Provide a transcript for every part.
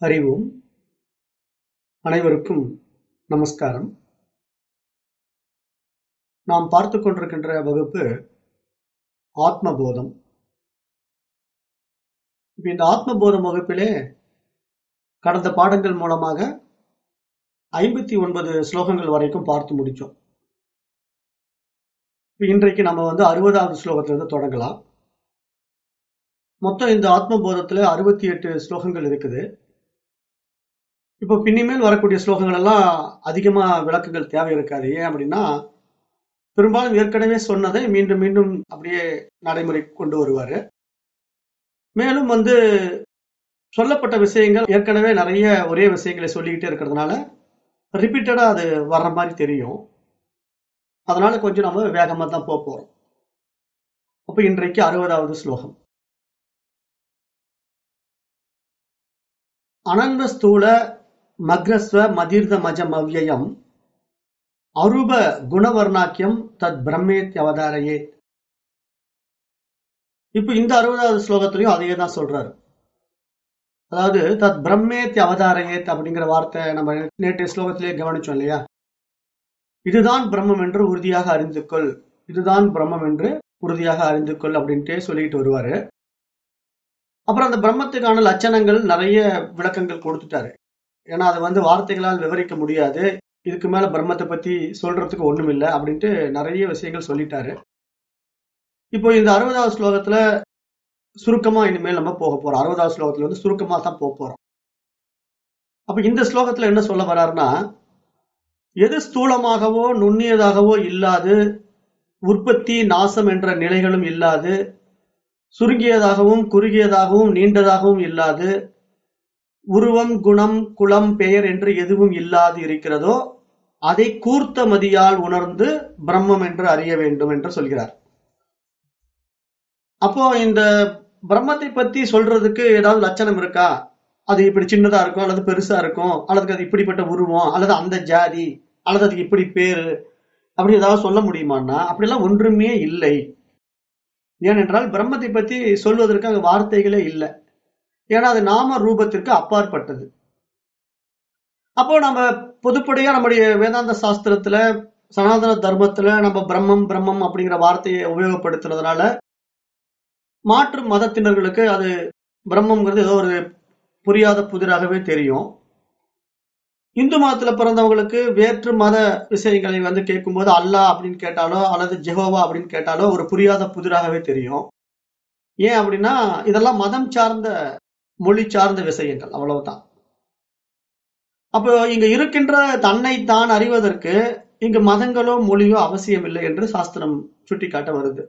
அறிவோம் அனைவருக்கும் நமஸ்காரம். நாம் பார்த்து கொண்டிருக்கின்ற வகுப்பு ஆத்மபோதம். இப்ப இந்த ஆத்மபோதம் வகுப்பிலே கடந்த பாடங்கள் மூலமாக ஐம்பத்தி ஒன்பது ஸ்லோகங்கள் வரைக்கும் பார்த்து முடிச்சோம். இன்றைக்கு நம்ம வந்து அறுபதாவது ஸ்லோகத்திலிருந்து தொடங்கலாம். மொத்தம் இந்த ஆத்மபோதத்துல அறுபத்தி எட்டு ஸ்லோகங்கள் இருக்குது. இப்போ பின்னிமேல் வரக்கூடிய ஸ்லோகங்கள் எல்லாம் அதிகமா விளக்கங்கள் தேவை இருக்காது. ஏன் அப்படின்னா பெரும்பாலும் ஏற்கனவே சொன்னதை மீண்டும் மீண்டும் அப்படியே நடைமுறை கொண்டு வருவாரு. மேலும் வந்து சொல்லப்பட்ட விஷயங்கள் ஏற்கனவே நிறைய ஒரே விஷயங்களை சொல்லிக்கிட்டே இருக்கிறதுனால ரிப்பீட்டடா அது வர்ற மாதிரி தெரியும். அதனால கொஞ்சம் நம்ம வேகமா தான் போக போறோம். அப்ப இன்றைக்கு அறுபதாவது ஸ்லோகம். அனந்த ஸ்தூல மக்ரஸ்வ மதிர்த மஜம் அவ்யயம் அரூப குணவர்ணாக்கியம் தத் பிரம்மேத் அவதாரையே இப்ப இந்த அறுபதாவது ஸ்லோகத்திலையும் அதையே தான் சொல்றாரு. அதாவது தத் பிரம்மேத் அவதாரையேத் அப்படிங்கிற வார்த்தை நம்ம நேற்றைய ஸ்லோகத்திலேயே கவனிச்சோம் இல்லையா? இதுதான் பிரம்மம் என்று உறுதியாக அறிந்து கொள். இதுதான் பிரம்மம் என்று உறுதியாக அறிந்து கொள் அப்படின்ட்டே சொல்லிட்டு வருவாரு. அப்புறம் அந்த பிரம்மத்துக்கான லட்சணங்கள் நிறைய விளக்கங்கள் கொடுத்துட்டாரு. ஏன்னா அது வந்து வார்த்தைகளால் விவரிக்க முடியாது. இதுக்கு மேல பிரம்மத்தை பத்தி சொல்றதுக்கு ஒண்ணும் இல்லை அப்படின்ட்டு நிறைய விஷயங்கள் சொல்லிட்டாரு. இப்போ இந்த அறுபதாவது ஸ்லோகத்துல சுருக்கமா இனிமேல் நம்ம போக போறோம். அறுபதாவது ஸ்லோகத்துல வந்து சுருக்கமா தான் போக போறோம். அப்ப இந்த ஸ்லோகத்துல என்ன சொல்ல வர்றாருன்னா எது ஸ்தூலமாகவோ நுண்ணியதாகவோ இல்லாது உற்பத்தி நாசம் என்ற நிலைகளும் இல்லாது சுருங்கியதாகவும் குறுகியதாகவும் நீண்டதாகவும் இல்லாது உருவம் குணம் குலம் பெயர் என்று எதுவும் இல்லாது இருக்கிறதோ அதை கூர்த்த மதியால் உணர்ந்து பிரம்மம் என்று அறிய வேண்டும் என்று சொல்கிறார். அப்போ இந்த பிரம்மத்தை பத்தி சொல்றதுக்கு ஏதாவது லட்சணம் இருக்கா? அது இப்படி சின்னதா இருக்கும் அல்லது பெருசா இருக்கும் அல்லது அது இப்படிப்பட்ட உருவம் அல்லது அந்த ஜாதி அல்லது அதுக்கு இப்படி பேரு அப்படி ஏதாவது சொல்ல முடியுமான்னா அப்படிலாம் ஒன்றுமே இல்லை. ஏனென்றால் பிரம்மத்தை பத்தி சொல்வதற்கு அங்கே வார்த்தைகளே இல்லை. ஏன்னா அது நாம ரூபத்திற்கு அப்பாற்பட்டது. அப்போ நம்ம பொதுப்படியா நம்முடைய வேதாந்த சாஸ்திரத்துல சனாதன தர்மத்துல நம்ம பிரம்மம் பிரம்மம் அப்படிங்கிற வார்த்தையை உபயோகப்படுத்துறதுனால மாற்று மதத்தினர்களுக்கு அது பிரம்மங்கிறது ஏதோ ஒரு புரியாத புதிராகவே தெரியும். இந்து மதத்துல பிறந்தவங்களுக்கு வேற்று மத விஷயங்களை வந்து கேட்கும்போது அல்லா அப்படின்னு கேட்டாலோ அல்லது ஜெகோவா அப்படின்னு கேட்டாலோ ஒரு புரியாத புதிராகவே தெரியும். ஏன் அப்படின்னா இதெல்லாம் மதம் சார்ந்த மொழி சார்ந்த விஷயங்கள் அவ்வளவுதான். அப்போ இங்க இருக்கின்ற தன்னை தான் அறிவதற்கு இங்கு மதங்களோ மொழியோ அவசியம் இல்லை என்று சாஸ்திரம் சுட்டிக்காட்ட வருது.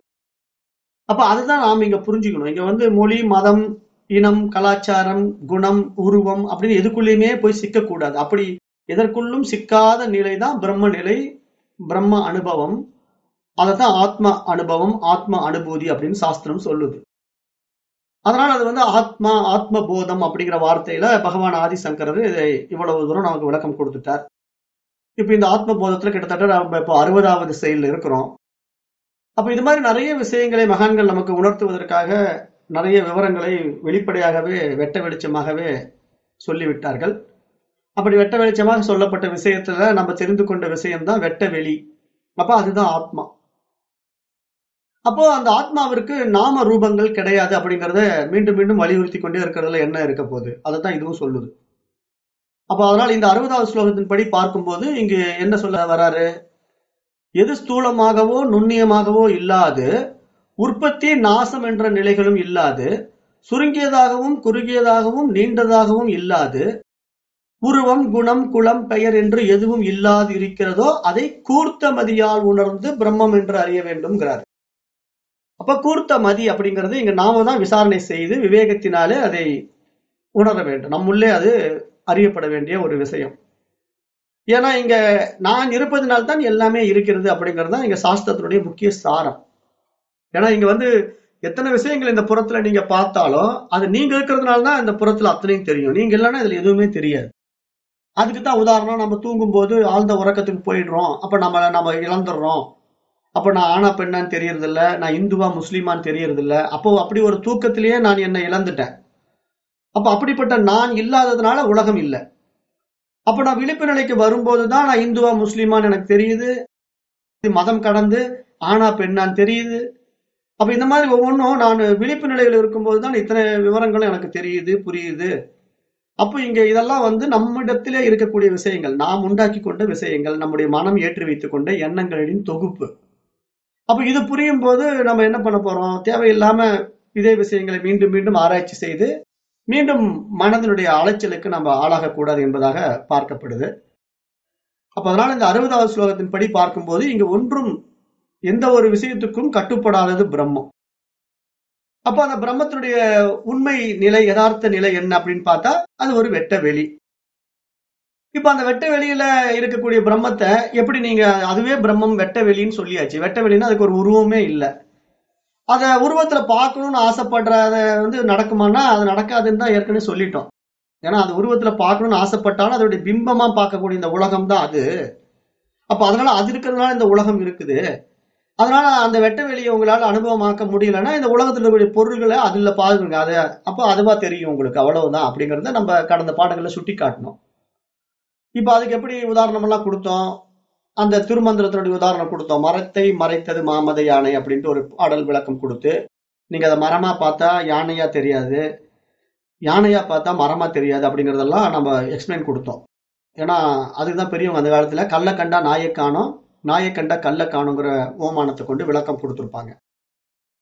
அப்ப அதுதான் நாம் இங்க புரிஞ்சுக்கணும். இங்க வந்து மொழி மதம் இனம் கலாச்சாரம் குணம் உருவம் அப்படின்னு எதுக்குள்ளேயுமே போய் சிக்கக்கூடாது. அப்படி எதற்குள்ளும் சிக்காத நிலை தான் பிரம்ம நிலை பிரம்ம அனுபவம். அதைத்தான் ஆத்ம அனுபவம் ஆத்ம அனுபூதி அப்படின்னு சாஸ்திரம் சொல்லுது. அதனால அது வந்து ஆத்மா ஆத்ம போதம் அப்படிங்கிற வார்த்தையில பகவான் ஆதிசங்கரர் இவ்வளவு தூரம் நமக்கு விளக்கம் கொடுத்துட்டார். இப்ப இந்த ஆத்ம போதத்துல கிட்டத்தட்ட நம்ம இப்போ அறுபதாவது செயல் இருக்கிறோம். அப்ப இது மாதிரி நிறைய விஷயங்களை மகான்கள் நமக்கு உணர்த்துவதற்காக நிறைய விவரங்களை வெளிப்படையாகவே வெட்ட வெளிச்சமாகவே சொல்லிவிட்டார்கள். அப்படி வெட்ட வெளிச்சமாக சொல்லப்பட்ட விஷயத்துல நம்ம தெரிந்து கொண்ட விஷயம்தான் வெட்ட வெளி. அப்ப அதுதான் ஆத்மா. அப்போ அந்த ஆத்மாவிற்கு நாம ரூபங்கள் கிடையாது அப்படிங்கறத மீண்டும் மீண்டும் வலியுறுத்தி கொண்டே இருக்கிறதுல என்ன இருக்க போகுது? அதைத்தான் இதுவும் சொல்லுது. அப்போ அதனால இந்த அறுபதாவது ஸ்லோகத்தின் படி பார்க்கும்போது இங்கு என்ன சொல்ல வராரு? எது ஸ்தூலமாகவோ நுண்ணியமாகவோ இல்லாது உற்பத்தி நாசம் என்ற நிலைகளும் இல்லாது சுருங்கியதாகவும் குறுகியதாகவும் நீண்டதாகவும் இல்லாது உருவம் குணம் குலம் பெயர் என்று எதுவும் இல்லாது இருக்கிறதோ அதை கூர்த்த மதியால் உணர்ந்து பிரம்மம் என்று அறிய வேண்டும்ங்கிறார். அப்ப கூர்த்த மதி அப்படிங்கிறது இங்க நாம தான் விசாரணை செய்து விவேகத்தினாலே அதை உணர வேண்டும். நம்முள்ளே அது அறியப்பட வேண்டிய ஒரு விஷயம். ஏன்னா இங்க நான் இருப்பதனால்தான் எல்லாமே இருக்கிறது அப்படிங்கிறது தான் இங்க சாஸ்திரத்தினுடைய முக்கிய சாரம். ஏன்னா இங்க வந்து எத்தனை விஷயங்கள் இந்த புறத்துல நீங்க பார்த்தாலும் அது நீங்க இருக்கிறதுனால தான் இந்த புறத்துல அத்தனையும் தெரியும். நீங்க இல்லைன்னா இதுல எதுவுமே தெரியாது. அதுக்கு தான் உதாரணம் நம்ம தூங்கும் போது ஆழ்ந்த உறக்கத்துக்கு போயிடுறோம். அப்ப நம்ம நம்ம இழந்துடுறோம். அப்போ நான் ஆனா பெண்ணான்னு தெரியறதில்ல நான் இந்துவா முஸ்லீமான்னு தெரியறதில்ல. அப்போ அப்படி ஒரு தூக்கத்திலேயே நான் என்னை இழந்துட்டேன். அப்போ அப்படிப்பட்ட நான் இல்லாததுனால உலகம் இல்லை. அப்போ நான் விழிப்பு நிலைக்கு வரும்போது தான் நான் இந்துவா முஸ்லீமான்னு எனக்கு தெரியுது. மதம் கடந்து ஆனா பெண்ணான்னு தெரியுது. அப்போ இந்த மாதிரி ஒவ்வொன்றும் நான் விழிப்பு நிலையில் இருக்கும்போது தான் இத்தனை விவரங்களும் எனக்கு தெரியுது புரியுது. அப்போ இங்கே இதெல்லாம் வந்து நம்மிடத்திலே இருக்கக்கூடிய விஷயங்கள் நாம் உண்டாக்கி கொண்ட விஷயங்கள் நம்முடைய மனம் ஏற்றி வைத்துக்கொண்ட எண்ணங்களின் தொகுப்பு. அப்ப இது புரியும் போது நம்ம என்ன பண்ண போறோம்? தேவையில்லாம இதே விஷயங்களை மீண்டும் மீண்டும் ஆராய்ச்சி செய்து மீண்டும் மனதினுடைய அலைச்சலுக்கு நம்ம ஆளாகக்கூடாது என்பதாக பார்க்கப்படுது. அப்ப அதனால இந்த அறுபதாவது ஸ்லோகத்தின் படி பார்க்கும்போது இங்க ஒன்றும் எந்த ஒரு விஷயத்துக்கும் கட்டுப்படாதது பிரம்மம். அப்ப அந்த பிரம்மத்தினுடைய உண்மை நிலை யதார்த்த நிலை என்ன அப்படின்னு பார்த்தா அது ஒரு வெட்ட வெளி. இப்ப அந்த வெட்ட வெளியில இருக்கக்கூடிய பிரம்மத்தை எப்படி நீங்க அதுவே பிரம்மம் வெட்ட வெளின்னு சொல்லியாச்சு. வெட்ட வெளின்னா அதுக்கு ஒரு உருவமே இல்லை. அத உருவத்துல பார்க்கணும்னு ஆசைப்படுறத வந்து நடக்குமானா அது நடக்காதுன்னு தான் ஏற்கனவே சொல்லிட்டோம். ஏன்னா அது உருவத்துல பார்க்கணும்னு ஆசைப்பட்டாலும் அதோடைய பிம்பமா பார்க்கக்கூடிய இந்த உலகம் தான் அது. அப்ப அதனால அது இருக்கிறதுனால இந்த உலகம் இருக்குது. அதனால அந்த வெட்ட வெளியை உங்களால அனுபவமாக்க முடியலன்னா இந்த உலகத்துல இருக்கக்கூடிய பொருள்களை அதுல பாருங்க. அதை அப்போ அதுவா தெரியும் உங்களுக்கு. அவ்வளவுதான் அப்படிங்கறத நம்ம கடந்த பாடங்களை சுட்டி காட்டணும் இப்ப அதுக்கு எப்படி உதாரணம் எல்லாம் கொடுத்தோம்? அந்த திருமந்திரத்தினுடைய உதாரணம் கொடுத்தோம். மரத்தை மறைத்தது மாமத யானை அப்படின்ட்டு ஒரு பாடல் விளக்கம் கொடுத்து நீங்க அதை மரமா பார்த்தா யானையா தெரியாது யானையா பார்த்தா மரமா தெரியாது அப்படிங்கறதெல்லாம் நம்ம எக்ஸ்பிளைன் கொடுத்தோம். ஏன்னா அதுதான் பெரியவங்க அந்த காலத்துல கல்லை கண்டா நாயை காணும் நாயை கண்டா கல்லை காணுங்கிற ஓமானத்தை கொண்டு விளக்கம் கொடுத்துருப்பாங்க.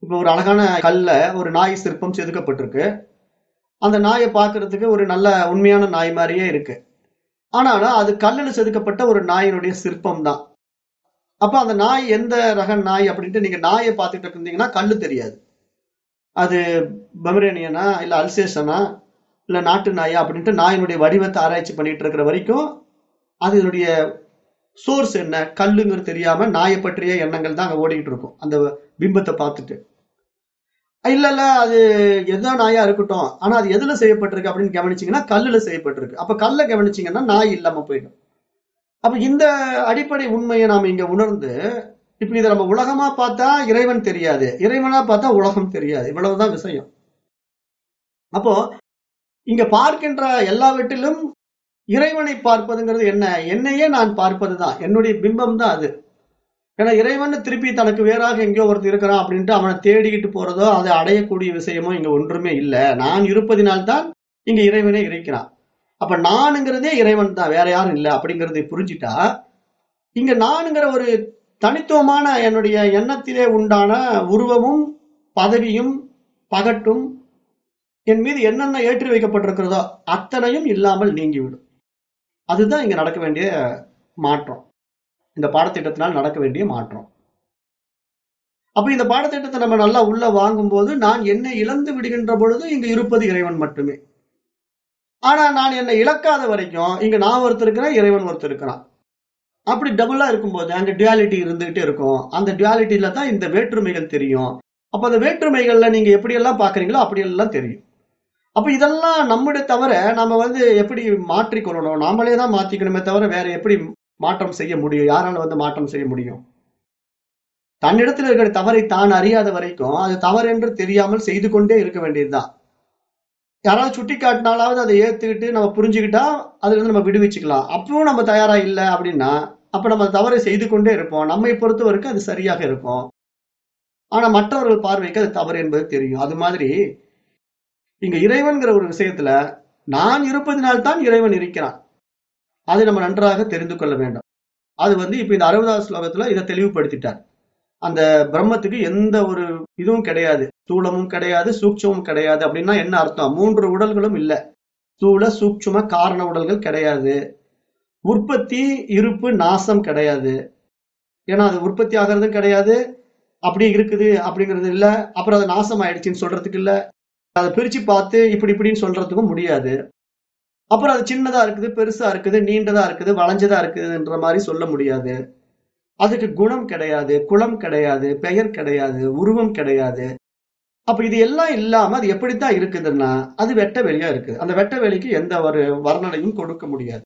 இப்போ ஒரு அழகான கல்ல ஒரு நாய் சிற்பம் செதுக்கப்பட்டிருக்கு. அந்த நாயை பார்க்கறதுக்கு ஒரு நல்ல உண்மையான நாய் மாதிரியே இருக்கு. ஆனாலும் அது கல்லில் செதுக்கப்பட்ட ஒரு நாயினுடைய சிற்பம் தான் அப்ப அந்த நாய் எந்த ரக நாய் அப்படின்ட்டு நீங்க நாயை பார்த்துட்டு இருந்தீங்கன்னா கல்லு தெரியாது. அது பமரேனியனா இல்ல அல்சேஷனா இல்ல நாட்டு நாயா அப்படின்ட்டு நாயினுடைய வடிவத்தை ஆராய்ச்சி பண்ணிட்டு இருக்கிற வரைக்கும் அதனுடைய சோர்ஸ் என்ன? கல்லுங்கிறது தெரியாம நாயை பற்றிய எண்ணங்கள் தான் அங்க ஓடிக்கிட்டு இருக்கும். அந்த பிம்பத்தை பார்த்துட்டு. இல்ல இல்ல அது எந்த நாயா இருக்கட்டும். ஆனா அது எதுல செய்யப்பட்டிருக்கு அப்படின்னு கவனிச்சீங்கன்னா கல்லுல செய்யப்பட்டிருக்கு. அப்ப கல்ல கவனிச்சீங்கன்னா நாய் இல்லாம போயிடும். அப்ப இந்த அடிப்படை உண்மையை நாம இங்க உணர்ந்து இப்ப இதை நம்ம உலகமா பார்த்தா இறைவன் தெரியாது. இறைவனா பார்த்தா உலகம் தெரியாது. இவ்வளவுதான் விஷயம். அப்போ இங்க பார்க்கின்ற எல்லாவற்றிலும் இறைவனை பார்ப்பதுங்கிறது என்ன? என்னையே நான் பார்ப்பதுதான். என்னுடைய பிம்பம் தான் அது. ஏன்னா இறைவன் திருப்பி தனக்கு வேறாக எங்கேயோ ஒருத்தர் இருக்கிறான் அப்படின்ட்டு அவனை தேடிக்கிட்டு போறதோ அதை அடையக்கூடிய விஷயமோ இங்க ஒன்றுமே இல்லை. நான் இருப்பதினால்தான் இங்க இறைவனே இருக்கிறான். அப்ப நானுங்கிறதே இறைவன் தான் வேற யாரும் இல்லை அப்படிங்கறதை புரிஞ்சுட்டா இங்க நானுங்கிற ஒரு தனித்துவமான என்னுடைய எண்ணத்திலே உண்டான உருவமும் பதவியும் பகட்டும் என் மீது என்னென்ன ஏற்றி வைக்கப்பட்டிருக்கிறதோ அத்தனையும் இல்லாமல் நீங்கிவிடும். அதுதான் இங்க நடக்க வேண்டிய மாற்றம். இந்த பாடத்திட்டத்தினால் நடக்க வேண்டிய மாற்றம். அப்ப இந்த பாடத்திட்டத்தை நம்ம நல்லா உள்ள வாங்கும் போது நான் என்னை இழந்து விடுகின்ற பொழுது இங்கு இருப்பது இறைவன் மட்டுமே. ஆனா நான் என்னை இழக்காத வரைக்கும் இங்க நான் ஒருத்தர் இருக்கிறேன் இறைவன் ஒருத்தர் இருக்கிறான். அப்படி டபுளா இருக்கும்போது அந்த டியாலிட்டி இருந்துகிட்டே இருக்கும். அந்த டுவாலிட்டியில தான் இந்த வேற்றுமைகள் தெரியும். அப்ப அந்த வேற்றுமைகள்ல நீங்க எப்படியெல்லாம் பாக்குறீங்களோ அப்படியெல்லாம் தெரியும். அப்ப இதெல்லாம் நம்முடைய தவிர நம்ம வந்து எப்படி மாற்றிக்கொள்ளணும்? நாமளே தான் மாத்திக்கணுமே தவிர வேற எப்படி மாற்றம் செய்ய முடியும். யாரால வந்து மாற்றம் செய்ய முடியும்? தன்னிடத்தில் இருக்கிற தவறை தான் அறியாத வரைக்கும் அது தவறு என்று தெரியாமல் செய்து கொண்டே இருக்க வேண்டியதுதான். யாராவது சுட்டி காட்டினாலாவது அதை ஏத்துக்கிட்டு நம்ம புரிஞ்சுக்கிட்டா அதுல இருந்து நம்ம விடுவிச்சுக்கலாம். அப்பவும் நம்ம தயாரா இல்லை அப்படின்னா அப்ப நம்ம தவறை செய்து கொண்டே இருப்போம். நம்மை பொறுத்த வரைக்கும் அது சரியாக இருக்கும். ஆனா மற்றவர்கள் பார்வைக்கு அது தவறு என்பது தெரியும். அது மாதிரி இங்க இறைவன்கிற ஒரு விஷயத்துல நான் இருப்பதினால்தான் இறைவன் இருக்கிறான். அதை நம்ம நன்றாக தெரிந்து கொள்ள வேண்டும். அது வந்து இப்ப இந்த அறுபதாவது ஸ்லோகத்துல இதை தெளிவுபடுத்திட்டார். அந்த பிரம்மத்துக்கு எந்த ஒரு இதுவும் கிடையாது. ஸ்தூலமும் கிடையாது சூட்சமும் கிடையாது அப்படின்னா என்ன அர்த்தம்? மூன்று உடல்களும் இல்லை. ஸ்தூல சூட்சும காரண உடல்கள் கிடையாது. உற்பத்தி இருப்பு நாசம் கிடையாது. ஏன்னா அது உற்பத்தி ஆகிறதும் கிடையாது. அப்படி இருக்குது அப்படிங்கிறது இல்லை. அப்புறம் அது நாசம் ஆயிடுச்சுன்னு சொல்றதுக்கு இல்லை. அதை பிரிச்சு பார்த்து இப்படி இப்படின்னு சொல்றதுக்கும் முடியாது. அப்புறம் அது சின்னதா இருக்குது பெருசா இருக்குது நீண்டதா இருக்குது வளைஞ்சதா இருக்குதுன்ற மாதிரி சொல்ல முடியாது. அதுக்கு குணம் கிடையாது குளம் கிடையாது பெயர் கிடையாது உருவம் கிடையாது. அப்ப இது எல்லாம் இல்லாம அது எப்படித்தான் இருக்குதுன்னா அது வெட்ட வெளியா இருக்குது. அந்த வெட்ட வெளிக்கு எந்த ஒரு வர்ணனையும் கொடுக்க முடியாது.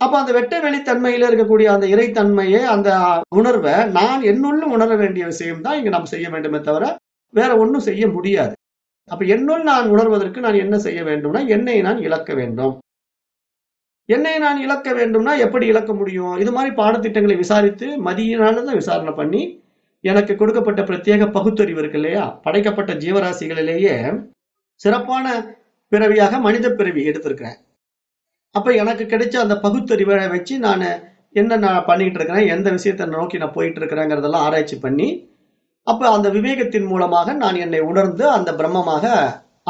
அப்ப அந்த வெட்ட வெளித்தன்மையில இருக்கக்கூடிய அந்த இறைத்தன்மையை அந்த உணர்வை நான் என்னுள்ள உணர வேண்டிய விஷயம் தான் இங்க நம்ம செய்ய வேண்டுமே தவிர வேற ஒன்றும் செய்ய முடியாது. அப்ப என்னுள் நான் உணர்வதற்கு நான் என்ன செய்ய வேண்டும்னா என்னை நான் இழக்க வேண்டும். என்னை நான் இழக்க வேண்டும்னா எப்படி இழக்க முடியும்? இது மாதிரி பாடத்திட்டங்களை விசாரித்து மதியினால்தான் விசாரணை பண்ணி எனக்கு கொடுக்கப்பட்ட பிரத்யேக பகுத்தறிவு இருக்கு இல்லையா? படைக்கப்பட்ட ஜீவராசிகளிலேயே சிறப்பான பிறவியாக மனித பிறவி எடுத்திருக்கிறேன். அப்ப எனக்கு கிடைச்ச அந்த பகுத்தறிவை வச்சு நான் என்ன நான் பண்ணிட்டு இருக்கிறேன் எந்த விஷயத்தை நோக்கி நான் போயிட்டு இருக்கிறேங்கிறதெல்லாம் ஆராய்ச்சி பண்ணி அப்ப அந்த விவேகத்தின் மூலமாக நான் என்னை உணர்ந்து அந்த பிரம்மமாக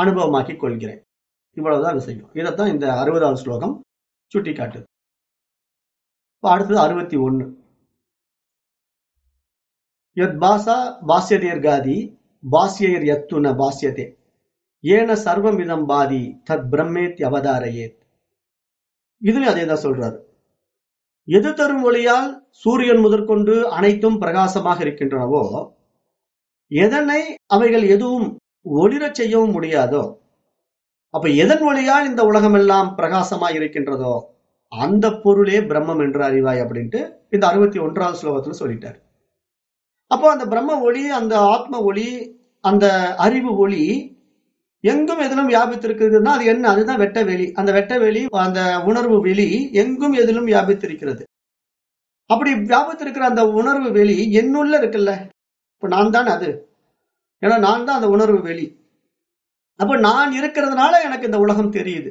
அனுபவமாக்கி கொள்கிறேன். இவ்வளவுதான் விஷயம். இதைத்தான் இந்த அறுபதாவது ஸ்லோகம் சுட்டி காட்டுது இப்ப அடுத்தது அறுபத்தி ஒண்ணு. யத் பாசா பாஸ்யதீர்காதி பாஸ்யர் யத்துன பாஸ்யதே ஏன சர்வமிதம் பாதி தத் பிரம்மேத் அவதாரையேத். இதுலயும் அதே தான் சொல்றாரு. எது தரும் ஒளியால் சூரியன் முதற்கொண்டு அனைத்தும் பிரகாசமாக இருக்கின்றனவோ எதனை அவைகள் எதுவும் ஒளிரச் செய்யவும் முடியாதோ அப்ப எதன் வழியால் இந்த உலகம் எல்லாம் பிரகாசமாய் இருக்கின்றதோ அந்த பொருளே பிரம்மம் என்று அறிவாய் அப்படின்ட்டு இந்த அறுபத்தி ஒன்றாவது ஸ்லோகத்துல சொல்லிட்டார். அப்போ அந்த பிரம்ம ஒளி அந்த ஆத்ம ஒளி அந்த அறிவு ஒளி எங்கும் எதிலும் வியாபித்திருக்கிறதுனா அது என்ன? அதுதான் வெட்ட வெளி. அந்த வெட்ட வெளி அந்த உணர்வு வெளி எங்கும் எதிலும் வியாபித்திருக்கிறது. அப்படி வியாபித்திருக்கிற அந்த உணர்வு வெளி என்னுள்ள இருக்குல்ல? இப்ப நான் தான் அது. ஏன்னா நான் தான் அந்த உணர்வு வெளி. அப்ப நான் இருக்கிறதுனால எனக்கு இந்த உலகம் தெரியுது.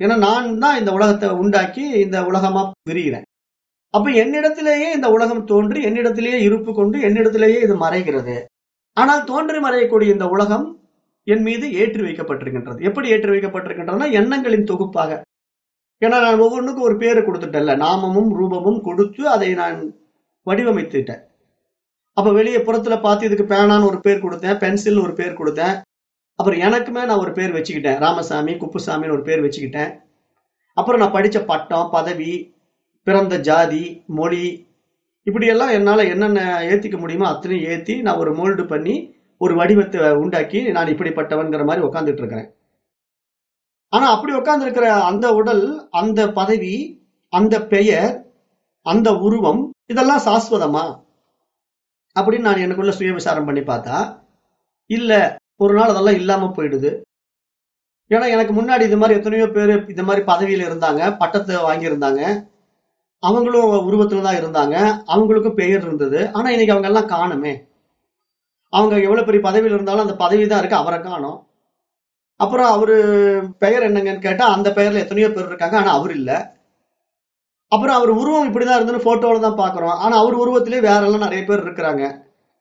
ஏன்னா நான் தான் இந்த உலகத்தை உண்டாக்கி இந்த உலகமா விரிகிறேன் அப்ப என்னிடத்திலேயே இந்த உலகம் தோன்றி என்னிடத்திலேயே இருப்பு கொண்டு என்னிடத்திலேயே இது மறைகிறது. ஆனால் தோன்றி மறையக்கூடிய இந்த உலகம் என் மீது ஏற்றி வைக்கப்பட்டிருக்கின்றது. எப்படி ஏற்றி வைக்கப்பட்டிருக்கின்றதுனா எண்ணங்களின் தொகுப்பாக. ஏன்னா நான் ஒவ்வொன்றுக்கும் ஒரு பேரை கொடுத்துட்டேன்ல. நாமமும் ரூபமும் கொடுத்து அதை நான் வடிவமைத்துட்டேன். அப்போ வெளியே புறத்துல பார்த்து இதுக்கு பேனான்னு ஒரு பேர் கொடுத்தேன் பென்சில் ஒரு பேர் கொடுத்தேன். அப்புறம் எனக்குமே நான் ஒரு பேர் வச்சுக்கிட்டேன். ராமசாமி குப்புசாமின்னு ஒரு பேர் வச்சுக்கிட்டேன். அப்புறம் நான் படித்த பட்டம் பதவி பிறந்த ஜாதி மொழி இப்படியெல்லாம் என்னால் என்னென்ன ஏற்றிக்க முடியுமோ அத்தனையும் ஏற்றி நான் ஒரு மோல்டு பண்ணி ஒரு வடிவத்தை உண்டாக்கி நான் இப்படிப்பட்டவன்கிற மாதிரி உட்காந்துட்டு இருக்கிறேன். ஆனால் அப்படி உட்காந்துருக்கிற அந்த உடல் அந்த பதவி அந்த பெயர் அந்த உருவம் இதெல்லாம் சாஸ்வதமா? அப்படின்னு நான் எனக்குள்ள சுய விசாரம் பண்ணி பார்த்தா இல்ல ஒரு நாள் அதெல்லாம் இல்லாம போயிடுது. ஏன்னா எனக்கு முன்னாடி இது மாதிரி எத்தனையோ பேர் இந்த மாதிரி பதவியில இருந்தாங்க பட்டத்தை வாங்கியிருந்தாங்க. அவங்களும் உருவத்துல தான் இருந்தாங்க. அவங்களுக்கும் பெயர் இருந்தது. ஆனா இன்னைக்கு அவங்க எல்லாம் காணுமே. அவங்க எவ்வளவு பெரிய பதவியில் இருந்தாலும் அந்த பதவி தான் இருக்கு அவரை காணும். அப்புறம் அவரு பெயர் என்னங்கன்னு கேட்டா அந்த பெயர்ல எத்தனையோ பேர் இருக்காங்க ஆனா அவர் இல்லை. அப்புறம் அவர் உருவம் இப்படிதான் இருந்துன்னு போட்டோல தான் பாக்குறோம் ஆனா அவர் உருவத்திலே வேற எல்லாம் நிறைய பேர் இருக்கிறாங்க.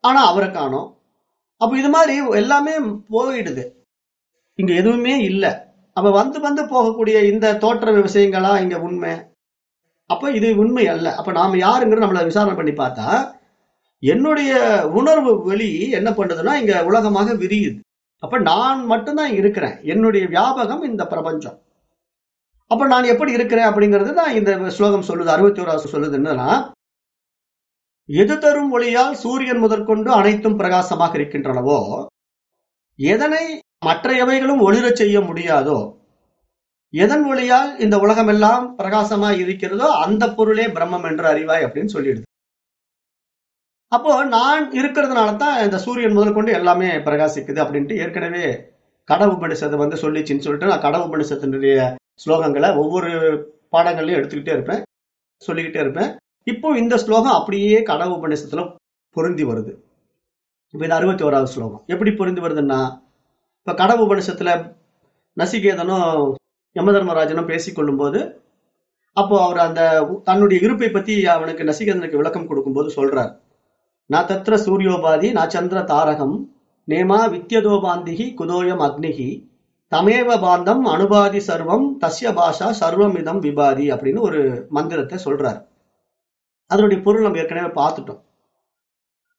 ஆனா அவரை காணும். அப்ப இது மாதிரி எல்லாமே போயிடுது. இங்க எதுவுமே இல்லை. அப்ப வந்து வந்து போகக்கூடிய இந்த தோற்ற விஷயங்களா இங்க உண்மை? அப்ப இது உண்மை அல்ல. அப்ப நாம யாருங்கிற நம்மள விசாரணை பண்ணி பார்த்தா என்னுடைய உணர்வு வெளி என்ன பண்ணுதுன்னா இங்க உலகமாக விரியுது. அப்ப நான் மட்டும்தான் இருக்கிறேன். என்னுடைய வியாபகம் இந்த பிரபஞ்சம். அப்ப நான் எப்படி இருக்கிறேன் அப்படிங்கிறது தான் இந்த ஸ்லோகம் சொல்லுது அறுபத்தி ஓராவது சொல்லுது என்னன்னா எது தரும் ஒளியால் சூரியன் முதற்கொண்டு அனைத்தும் பிரகாசமாக இருக்கின்றனவோ எதனை மற்ற எவைகளும் ஒளிரச் செய்ய முடியாதோ எதன் ஒளியால் இந்த உலகமெல்லாம் பிரகாசமா இருக்கிறதோ அந்த பொருளே பிரம்மம் என்று அறிவாய் அப்படின்னு சொல்லிடுது. அப்போ நான் இருக்கிறதுனால தான் இந்த சூரியன் முதல் கொண்டு எல்லாமே பிரகாசிக்குது அப்படின்ட்டு ஏற்கனவே கடவு உபனிஷத்தை வந்து சொல்லிச்சுன்னு சொல்லிட்டு நான் கடவு உபனிஷத்தினுடைய ஸ்லோகங்களை ஒவ்வொரு பாடங்கள்லயும் எடுத்துக்கிட்டே இருப்பேன் சொல்லிக்கிட்டே இருப்பேன். இப்போ இந்த ஸ்லோகம் அப்படியே கடவு உபநிஷத்துல பொருந்தி வருது. இப்போ இந்த அறுபத்தி ஓராவது ஸ்லோகம் எப்படி பொருந்தி வருதுன்னா இப்போ கடவு உபநிஷத்துல நசிகேதனும் யமதர்மராஜனும் பேசிக்கொள்ளும் போது அப்போ அவர் அந்த தன்னுடைய இருப்பை பத்தி அவனுக்கு நசிகேதனுக்கு விளக்கம் கொடுக்கும்போது சொல்றார். நான் தத்ர சூரியோபாதி நான் சந்திர தாரகம் நேமா வித்யதோபாந்திகி குதோயம் அக்னிகி தமேவ பாந்தம் அனுபாதி சர்வம் தஸ்ய பாஷா சர்வமிதம் விபாதி அப்படின்னு ஒரு மந்திரத்தை சொல்றார். அதனுடைய பொருள் நம்ம ஏற்கனவே பார்த்துட்டோம்.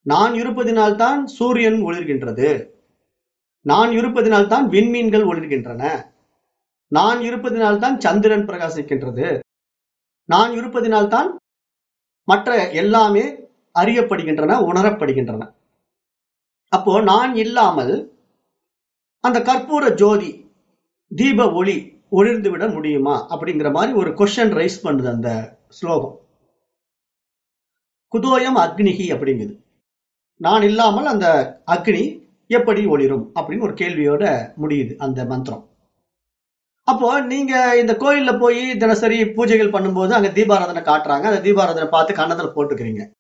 நான் இருப்பதினால்தான் சூரியன் ஒளிர்கின்றது. நான் இருப்பதினால்தான் விண்மீன்கள் ஒளிர்கின்றன. நான் இருப்பதினால்தான் சந்திரன் பிரகாசிக்கின்றது. நான் இருப்பதினால்தான் மற்ற எல்லாமே அறியப்படுகின்றன உணரப்படுகின்றன. அப்போ நான் இல்லாமல் அந்த கற்பூர ஜோதி தீப ஒளி ஒளிர்ந்து விட முடியுமா? அப்படிங்கிற மாதிரி ஒரு கொஸ்டின் ரைஸ் பண்ணுது அந்த ஸ்லோகம். குதோயம் அக்னிகி அப்படிங்குது. நான் இல்லாமல் அந்த அக்னி எப்படி ஒளிரும்? அப்படின்னு ஒரு கேள்வியோட முடியுது அந்த மந்திரம். அப்போ நீங்க இந்த கோயில்ல போய் தினசரி பூஜைகள் பண்ணும்போது அங்க தீபாராதனை காட்டுறாங்க. அந்த தீபாராதனை பார்த்து கன்னத்துல போட்டுக்கிறீங்க.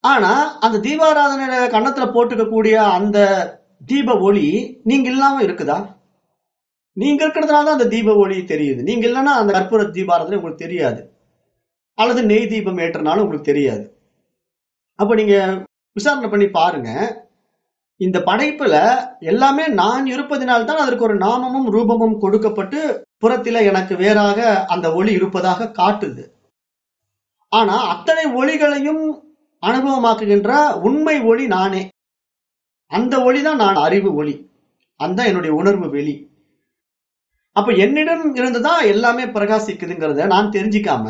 ஆனா அந்த தீபாராதனை கன்னத்துல போட்டுக்க கூடிய அந்த தீப ஒளி நீங்க இல்லாம இருக்குதா? நீங்க இருக்கிறதுனால தான் அந்த தீப ஒளி தெரியுது. நீங்க இல்லைன்னா அந்த கற்பூர தீபாராதனை உங்களுக்கு தெரியாது. அல்லது நெய் தீபம் ஏற்றனாலும் உங்களுக்கு தெரியாது. அப்ப நீங்க விசாரணை பண்ணி பாருங்க. இந்த படைப்புல எல்லாமே நான் இருப்பதினால்தான் அதற்கு ஒரு நாமமும் ரூபமும் கொடுக்கப்பட்டு புறத்தில எனக்கு வேறாக அந்த ஒளி இருப்பதாக காட்டுது. ஆனா அத்தனை ஒளிகளையும் அனுபவமாக்குகின்ற உண்மை ஒளி நானே. அந்த ஒளி தான் நான் அறிவு ஒளி. அந்த என்னுடைய உணர்வு வெளி. அப்ப என்னிடம் இருந்துதான் எல்லாமே பிரகாசிக்குதுங்கிறத நான் தெரிஞ்சுக்காம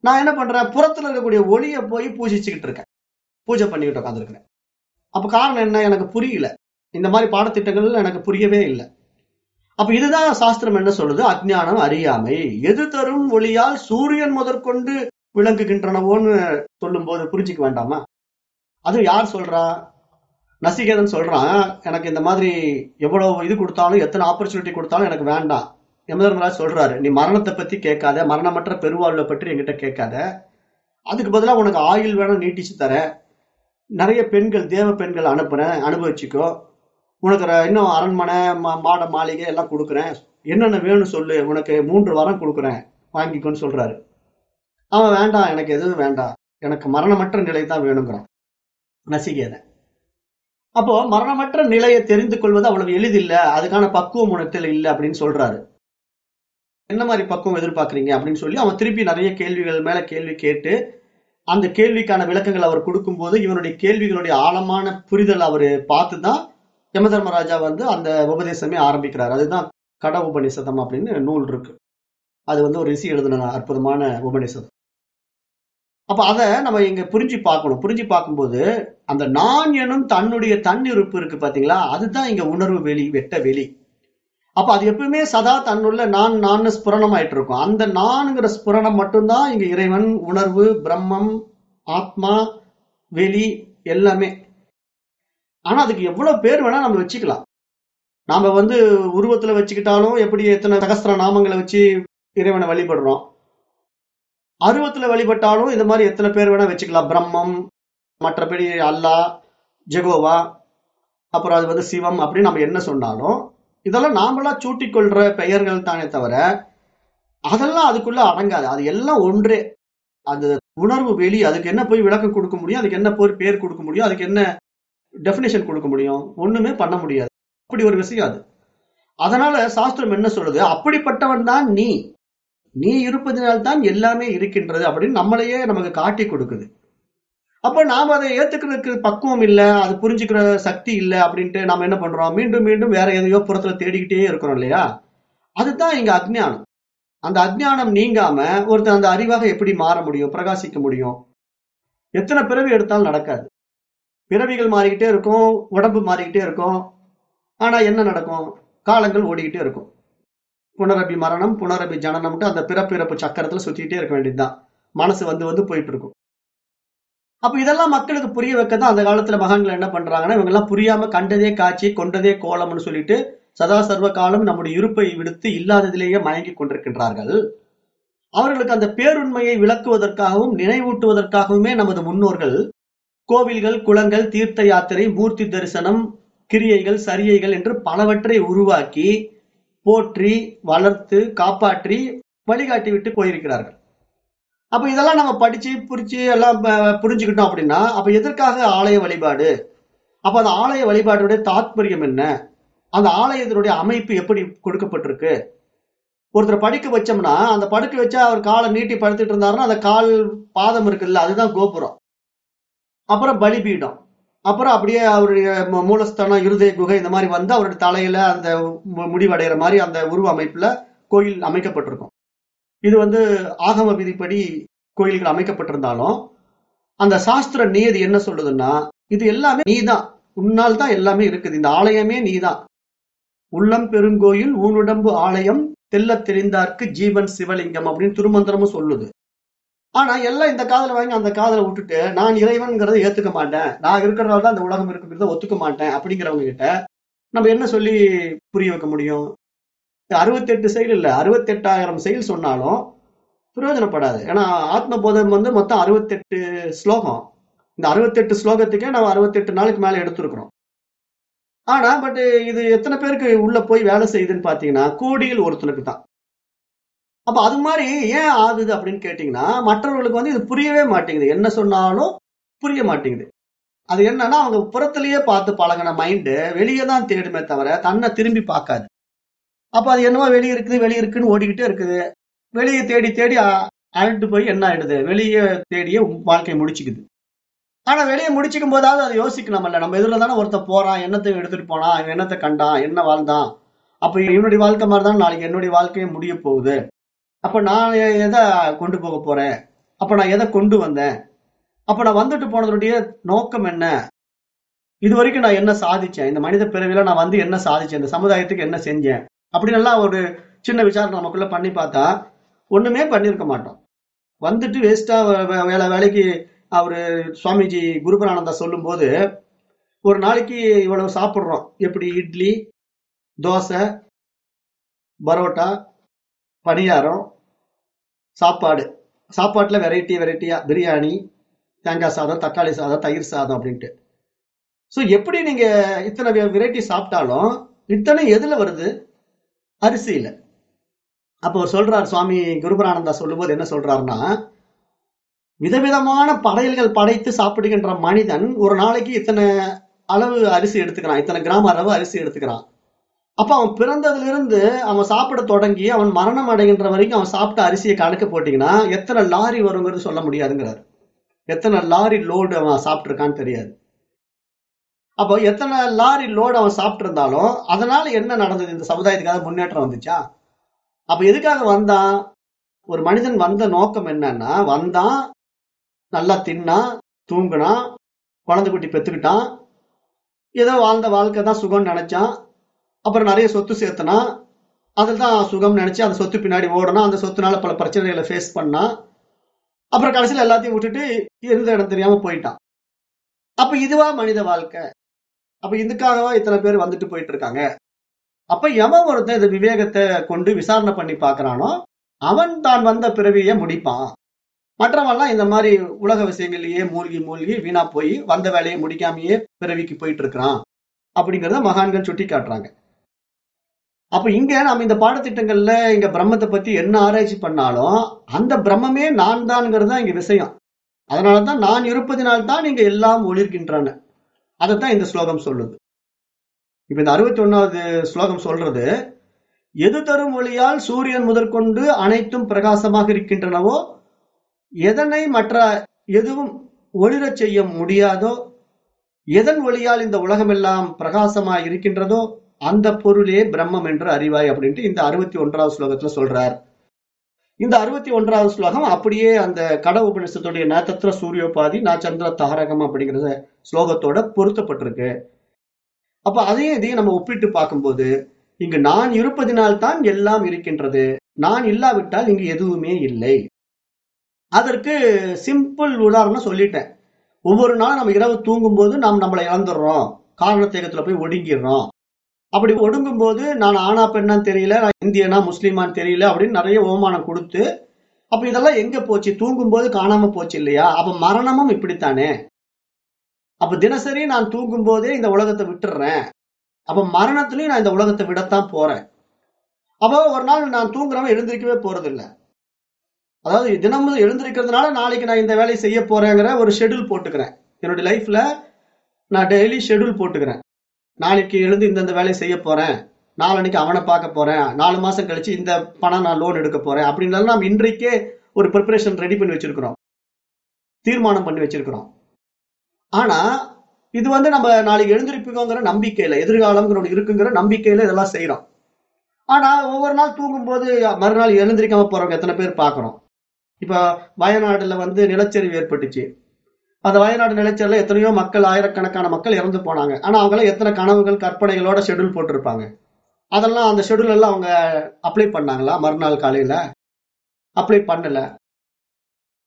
நான் என்ன பண்றேன்? புறத்துல இருக்கக்கூடிய ஒளியை போய் பூஜிச்சுக்கிட்டு இருக்கேன். பூஜை பண்ணிக்கிட்டு உட்காந்துருக்கிறேன் அப்ப காரணம் என்ன? எனக்கு புரியல. இந்த மாதிரி பாடத்திட்டங்கள் எனக்கு புரியவே இல்லை. அப்ப இதுதான் சாஸ்திரம் என்ன சொல்லுது? அஜ்ஞானம் அறியாமை. எது தரும் ஒளியால் சூரியன் முதற்கொண்டு விளங்குகின்றனவோன்னு சொல்லும் போது புரிஞ்சுக்க வேண்டாமா? அது யார் சொல்றா? நசிகேதன் சொல்றான் எனக்கு இந்த மாதிரி எவ்வளவு இது கொடுத்தாலும் எத்தனை ஆப்பர்ச்சுனிட்டி கொடுத்தாலும் எனக்கு வேண்டாம். யமதர்மராஜ் சொல்றாரு நீ மரணத்தை பத்தி கேட்காத மரணமற்ற பெருவாழ்வை பற்றி என்கிட்ட கேட்காத. அதுக்கு பதிலாக உனக்கு ஆயுள் வேணும் நீட்டிச்சு தரேன் நிறைய பெண்கள் தேவ பெண்கள் அனுப்புறேன் அனுபவிச்சுக்கோ. உனக்கு இன்னும் அரண்மனை மா- மாட மாளிகை எல்லாம் கொடுக்குறேன். என்னென்ன வேணும் சொல்லு உனக்கு மூன்று வாரம் கொடுக்குறேன். வாங்கிக்கோன்னு சொல்றாரு. அவன் வேண்டாம் எனக்கு எதுவும் வேண்டாம். எனக்கு மரணமற்ற நிலை தான் வேணுங்கிறான் நசிகேதன். அப்போ மரணமற்ற நிலையை தெரிந்து கொள்வது அவ்வளவு எளிதில்ல. அதுக்கான பக்குவம் உணர்த்தல் இல்லை அப்படின்னு சொல்றாரு. என்ன மாதிரி பக்குவம் எதிர்பார்க்குறீங்க அப்படின்னு சொல்லி அவன் திருப்பி நிறைய கேள்விகள் மேல கேள்வி கேட்டு அந்த கேள்விக்கான விளக்கங்கள் அவர் கொடுக்கும்போது இவனுடைய கேள்விகளுடைய ஆழமான புரிதல் அவர் பார்த்து தான் யமதர்மராஜா வந்து அந்த உபதேசமே ஆரம்பிக்கிறார். அதுதான் கட உபநிஷதம் அப்படின்னு நூல் இருக்கு. அது வந்து ஒரு ரிசி எழுதின அற்புதமான உபநிஷதம். அப்ப அதை நம்ம இங்க புரிஞ்சு பார்க்கணும். புரிஞ்சு பார்க்கும்போது அந்த நான் எனும் தன்னுடைய தன்னிருப்பு இருக்கு பாத்தீங்களா? அதுதான் இங்க உணர்வு வெளி வெட்ட வெளி. அப்ப அது எப்பவுமே சதா தன்னுள்ள நான் நான் ஸ்புரணம் ஆயிட்டு இருக்கும் அந்த நான்ங்கிற ஸ்புரணம் மட்டும்தான் இங்க இறைவன் உணர்வு பிரம்மம் ஆத்மா வெளி எல்லாமே. ஆனா அதுக்கு எவ்வளவு பேர் வேணா நம்ம வச்சுக்கலாம். நாம வந்து உருவத்துல வச்சுக்கிட்டாலும் எப்படி எத்தனை சகஸ்திர நாமங்களை வச்சு இறைவனை வழிபடுறோம்? அருவத்துல வழிபட்டாலும் இந்த மாதிரி எத்தனை பேர் வேணா வச்சுக்கலாம். பிரம்மம் மற்றபடி அல்லாஹ் ஜெகோவா அப்புறம் அது வந்து சிவம் அப்படின்னு நம்ம என்ன சொன்னாலும் இதெல்லாம் நாமளா சூட்டிக்கொள்ற பெயர்கள் தானே தவிர அதெல்லாம் அதுக்குள்ள அடங்காது. அது எல்லாம் ஒன்றே. அது உணர்வு வெளி அதுக்கு என்ன போய் விளக்கம் கொடுக்க முடியும்? அதுக்கு என்ன போய் பேர் கொடுக்க முடியும்? அதுக்கு என்ன டெபினேஷன் கொடுக்க முடியும்? ஒண்ணுமே பண்ண முடியாது. அப்படி ஒரு விஷயம் அது. அதனால சாஸ்திரம் என்ன சொல்றது அப்படிப்பட்டவன் தான் நீ. நீ இருப்பதினால்தான் எல்லாமே இருக்கின்றது அப்படின்னு நம்மளையே நமக்கு காட்டி கொடுக்குது. அப்ப நாம அதை ஏத்துக்கிறதுக்கு பக்குவம் இல்லை அது புரிஞ்சுக்கிற சக்தி இல்லை அப்படின்ட்டு நாம என்ன பண்றோம்? மீண்டும் மீண்டும் வேற எதையோ புறத்துல தேடிக்கிட்டே இருக்கிறோம் இல்லையா? அதுதான் இங்க அஜ்ஞானம். அந்த அஜ்ஞானம் நீங்காம ஒருத்தர் அந்த அறிவாக எப்படி மாற முடியும் பிரகாசிக்க முடியும்? எத்தனை பிறவி எடுத்தாலும் நடக்காது. பிறவிகள் மாறிக்கிட்டே இருக்கும் உடம்பு மாறிக்கிட்டே இருக்கும். ஆனா என்ன நடக்கும்? காலங்கள் ஓடிக்கிட்டே இருக்கும். புனரபி மரணம் புனரபி ஜனனம்ட்டு அந்த பிறப்பிறப்பு சக்கரத்துல சுத்திக்கிட்டே இருக்க வேண்டியதுதான். மனசு வந்து வந்து போயிட்டு இருக்கும் அப்ப இதெல்லாம் மக்களுக்கு புரிய வைக்க தான் அந்த காலத்துல மகான்கள் என்ன பண்றாங்கன்னா இவங்க எல்லாம் புரியாம கண்டதே காட்சி கொண்டதே கோலம்னு சொல்லிட்டு சதா சர்வ காலம் நம்முடைய இருப்பை விடுத்து இல்லாததிலேயே மயங்கி கொண்டிருக்கின்றார்கள். அவர்களுக்கு அந்த பேருண்மையை விளக்குவதற்காகவும் நினைவூட்டுவதற்காகவுமே நமது முன்னோர்கள் கோவில்கள் குளங்கள் தீர்த்த யாத்திரை மூர்த்தி தரிசனம் கிரியைகள் சரியைகள் என்று பலவற்றை உருவாக்கி போற்றி வளர்த்து காப்பாற்றி வழிகாட்டி விட்டு போயிருக்கிறார்கள். அப்ப இதெல்லாம் நம்ம படிச்சு புரிச்சு எல்லாம் புரிஞ்சுக்கிட்டோம் அப்படின்னா அப்ப எதற்காக ஆலய வழிபாடு? அப்ப அந்த ஆலய வழிபாடுடைய தாத்பரியம் என்ன? அந்த ஆலயத்தினுடைய அமைப்பு எப்படி கொடுக்கப்பட்டிருக்கு? ஒருத்தர் படுக்க வச்சோம்னா அந்த படுக்க வச்சா அவர் காலை நீட்டி படுத்துட்டு இருந்தாருன்னா அந்த கால் பாதம் இருக்குல்ல அதுதான் கோபுரம். அப்புறம் பலிபீடம். அப்புறம் அப்படியே அவருடைய மூலஸ்தானம் இருதய குகை இந்த மாதிரி வந்து அவருடைய தலையில அந்த மு- முடிவடைகிற மாதிரி அந்த உருவ அமைப்புல கோயில் அமைக்கப்பட்டிருக்கும். இது வந்து ஆகம விதிப்படி கோயில்கள் அமைக்கப்பட்டிருந்தாலும் அந்த சாஸ்திர நியதி என்ன சொல்லுதுன்னா இது எல்லாமே நீதான். உன்னால் தான் எல்லாமே இருக்குது. இந்த ஆலயமே நீதான். உள்ளம் பெருங்கோயில் ஊனுடம்பு ஆலயம் தெல்ல தெரிந்தார்க்கு ஜீவன் சிவலிங்கம் அப்படின்னு திருமந்திரமும் சொல்லுது. ஆனா எல்லாம் இந்த காதல வாங்கி அந்த காதல விட்டுட்டு நான் இறைவன்கிறத ஏத்துக்க மாட்டேன். நான் இருக்கிறதால தான் இந்த உலகம் இருக்குங்கிறத ஒத்துக்க மாட்டேன் அப்படிங்கிறவங்க கிட்ட நம்ம என்ன சொல்லி புரிய வைக்க முடியும்? அறுபத்தெட்டு செயல் இல்ல அறுபத்தெட்டாயிரம் செயல் சொன்னாலும் பிரயோஜனப்படாது. ஏன்னா ஆத்ம போதம் வந்து மொத்தம் அறுபத்தெட்டு ஸ்லோகம். இந்த அறுபத்தெட்டு ஸ்லோகத்துக்கே நம்ம அறுபத்தெட்டு நாளுக்கு மேல எடுத்திருக்கிறோம். ஆனா பட் இது எத்தனை பேருக்கு உள்ள போய் வேலை செய்யுதுன்னு பாத்தீங்கன்னா கோடியில் ஒருத்தனுக்கு தான். அப்ப அது மாதிரி ஏன் ஆகுது அப்படின்னு கேட்டீங்கன்னா மற்றவர்களுக்கு வந்து இது புரியவே மாட்டேங்குது. என்ன சொன்னாலும் புரிய மாட்டேங்குது. அது என்னன்னா அவங்க புறத்திலேயே பார்த்து பழகின மைண்டு வெளியே தான் தேடுமே தவிர தன்னை திரும்பி பார்க்காது. அப்ப அது என்னவோ வெளியே இருக்குது வெளியே இருக்குன்னு ஓடிக்கிட்டே இருக்குது. வெளியே தேடி தேடி அ- அழுட்டு போய் என்ன ஆயிடுது? வெளியே தேடியே வாழ்க்கையை முடிச்சுக்குது. ஆனா வெளியே முடிச்சுக்கும் போதாவது அதை யோசிக்கணும்ல நம்ம எதிரில் தானே ஒருத்தன் போறான் என்னத்தை எடுத்துட்டு போனான் என்னத்தை கண்டான் என்ன வாழ்ந்தான்? அப்ப இவனுடைய வாழ்க்கை மாதிரி தான் நாளைக்கு என்னுடைய வாழ்க்கையே முடிய போகுது. அப்ப நான் எதை கொண்டு போக போறேன்? அப்ப நான் எதை கொண்டு வந்தேன்? அப்ப நான் வந்துட்டு போனதுடைய நோக்கம் என்ன? இது வரைக்கும் நான் என்ன சாதிச்சேன்? இந்த மனித பிறவில நான் வந்து என்ன சாதிச்சேன்? இந்த சமுதாயத்துக்கு என்ன செஞ்சேன்? அப்படின்னு எல்லாம் ஒரு சின்ன விசாரணை நமக்குள்ள பண்ணி பார்த்தா ஒண்ணுமே பண்ணியிருக்க மாட்டோம். வந்துட்டு வேஸ்டா வேலை வேலைக்கு அவரு சுவாமிஜி குருபரானந்தா சொல்லும்போது ஒரு நாளைக்கு இவ்வளவு சாப்பிடுறோம். எப்படி? இட்லி தோசை பரோட்டா பணியாரம் சாப்பாடு. சாப்பாட்டில் வெரைட்டி வெரைட்டியா பிரியாணி தேங்காய் சாதம் தக்காளி சாதம் தயிர் சாதம் அப்படின்ட்டு. ஸோ எப்படி நீங்க இத்தனை வெரைட்டி சாப்பிட்டாலும் இத்தனை எதுல வருது? அரிசியில். அப்போ அவர் சொல்றார் சுவாமி குருபரானந்தா சொல்லும்போது என்ன சொல்றாருன்னா விதவிதமான படையல்கள் படைத்து சாப்பிடுகின்ற மனிதன் ஒரு நாளைக்கு இத்தனை அளவு அரிசி எடுத்துக்கிறான் இத்தனை கிராம் அளவு அரிசி எடுத்துக்கிறான். அப்ப அவன் பிறந்ததுல இருந்து அவன் சாப்பிட தொடங்கி அவன் மரணம் அடைகின்ற வரைக்கும் அவன் சாப்பிட்ட அரிசியை கணக்கு போட்டீங்கன்னா எத்தனை லாரி வருங்கிறது சொல்ல முடியாதுங்கிறார். எத்தனை லாரி லோடு அவன் சாப்பிட்ருக்கான்னு தெரியாது. அப்போ எத்தனை லாரி லோடு அவன் சாப்பிட்ருந்தாலும் அதனால என்ன நடந்தது? இந்த சமுதாயத்துக்காக முன்னேற்றம் வந்துச்சா? அப்ப எதுக்காக வந்தான்? ஒரு மனிதன் வந்த நோக்கம் என்னன்னா வந்தான் நல்லா தின்னான் தூங்குனான் குழந்தை குட்டி பெத்துக்கிட்டான் ஏதோ வாழ்ந்த வாழ்க்கை தான் சுகம்னு நினைச்சான் அப்புறம் நிறைய சொத்து சேர்த்தனா அதில் தான் சுகம் நினச்சி அந்த சொத்து பின்னாடி ஓடணும். அந்த சொத்துனால பல பிரச்சனைகளை ஃபேஸ் பண்ணா அப்புறம் கடைசியில் எல்லாத்தையும் விட்டுட்டு இருந்த இடம் தெரியாமல் போயிட்டான். அப்போ இதுவா மனித வாழ்க்கை? அப்போ இதுக்காகவா இத்தனை பேர் வந்துட்டு போயிட்டு இருக்காங்க அப்போ எவன் ஒருத்தன் இந்த விவேகத்தை கொண்டு விசாரணை பண்ணி பார்க்கறானோ அவன் தான் வந்த பிறவியை முடிப்பான். மற்றவன்லாம் இந்த மாதிரி உலக விஷயங்கள்லயே மூழ்கி மூழ்கி வீணா போய் வந்த வேலையை முடிக்காமையே பிறவிக்கு போயிட்டு இருக்கிறான் அப்படிங்கிறத மகான்கள் சுட்டி காட்டுறாங்க அப்ப இங்க நம்ம இந்த பாடத்திட்டங்கள்ல இங்க பிரம்மத்தை பத்தி என்ன ஆராய்ச்சி பண்ணாலும் அந்த பிரம்மமே நான் தான்ங்கிறது தான் இங்க விஷயம். அதனாலதான் நான் இருப்பதினால் தான் இங்க எல்லாம் ஒளிர்கின்றன. அதைத்தான் இந்த ஸ்லோகம் சொல்லுது. இப்ப இந்த அறுபத்தி ஒன்னாவது ஸ்லோகம் சொல்றது எது தரும் ஒளியால் சூரியன் முதற்கொண்டு அனைத்தும் பிரகாசமாக இருக்கின்றனவோ எதனை மற்ற எதுவும் ஒளிரச் செய்ய முடியாதோ எதன் ஒளியால் இந்த உலகமெல்லாம் பிரகாசமாய் இருக்கின்றதோ அந்த பொருளே பிரம்மம் என்று அறிவாய் அப்படின்ட்டு இந்த அறுபத்தி ஒன்றாவது ஸ்லோகத்துல சொல்றார். இந்த அறுபத்தி ஒன்றாவது ஸ்லோகம் அப்படியே அந்த கட உபநிஷத்துடைய நத்திர சூரியோபாதி நா சந்திர தாரகம் அப்படிங்கிற ஸ்லோகத்தோட பொருத்தப்பட்டிருக்கு. அப்ப அதையும் இதையும் நம்ம ஒப்பிட்டு பார்க்கும்போது இங்கு நான் இருப்பதினால் தான் எல்லாம் இருக்கின்றது. நான் இல்லாவிட்டால் இங்கு எதுவுமே இல்லை. அதற்கு சிம்பிள் உதாரணம் சொல்லிட்டேன். ஒவ்வொரு நாளும் நம்ம இரவு தூங்கும் போது நாம் நம்மளை இழந்துடுறோம். காரணத்தேகத்துல போய் ஒடுங்கிடுறோம். அப்படி ஒடுங்கும் போது நான் ஆனா பெண்ணான்னு தெரியல நான் இந்தியனா முஸ்லீமான்னு தெரியல அப்படின்னு நிறைய ஓமானம் கொடுத்து அப்ப இதெல்லாம் எங்க போச்சு? தூங்கும் போது காணாம போச்சு இல்லையா? அப்ப மரணமும் இப்படித்தானே? அப்ப தினசரி நான் தூங்கும் போதே இந்த உலகத்தை விட்டுடுறேன் அப்ப மரணத்திலையும் நான் இந்த உலகத்தை விடத்தான் போறேன். அப்போ ஒரு நாள் நான் தூங்குறவன் எழுந்திருக்கவே போறது அதாவது தினமும் எழுந்திருக்கிறதுனால நாளைக்கு நான் இந்த வேலையை செய்ய போறேங்கிற ஒரு ஷெட்யூல் போட்டுக்கிறேன். என்னுடைய லைஃப்ல நான் டெய்லி ஷெட்யூல் போட்டுக்கிறேன். நாளைக்கு எழுந்து இந்தந்த வேலையை செய்ய போறேன். நாளன்னைக்கு அவனை பார்க்க போறேன். நாலு மாசம் கழிச்சு இந்த பணம் நான் லோன் எடுக்க போறேன். அப்படின்னாலும் நாம் இன்றைக்கே ஒரு ப்ரிப்பரேஷன் ரெடி பண்ணி வச்சிருக்கிறோம். தீர்மானம் பண்ணி வச்சிருக்கிறோம். ஆனா இது வந்து நம்ம நாளைக்கு எழுந்திருப்போங்கிற நம்பிக்கையில எதிர்காலம்ங்கிற ஒன்று இருக்குங்கிற நம்பிக்கையில இதெல்லாம் செய்யறோம் ஆனா ஒவ்வொரு நாள் தூங்கும் போது மறுநாள் எழுந்திருக்காம போறவங்க எத்தனை பேர் பாக்குறோம் இப்ப வயநாடுல வந்து நிலச்சரிவு ஏற்பட்டுச்சு. அந்த வயநாடு நிலச்சரில எத்தனையோ மக்கள் ஆயிரக்கணக்கான மக்கள் இறந்து போனாங்க. ஆனா அவங்களாம் எத்தனை கனவுகள் கற்பனைகளோட ஷெட்யூல் போட்டிருப்பாங்க. அதெல்லாம் அந்த ஷெடியூல் எல்லாம் அவங்க அப்ளை பண்ணாங்களா? மறுநாள் காலையில? அப்ளை பண்ணல.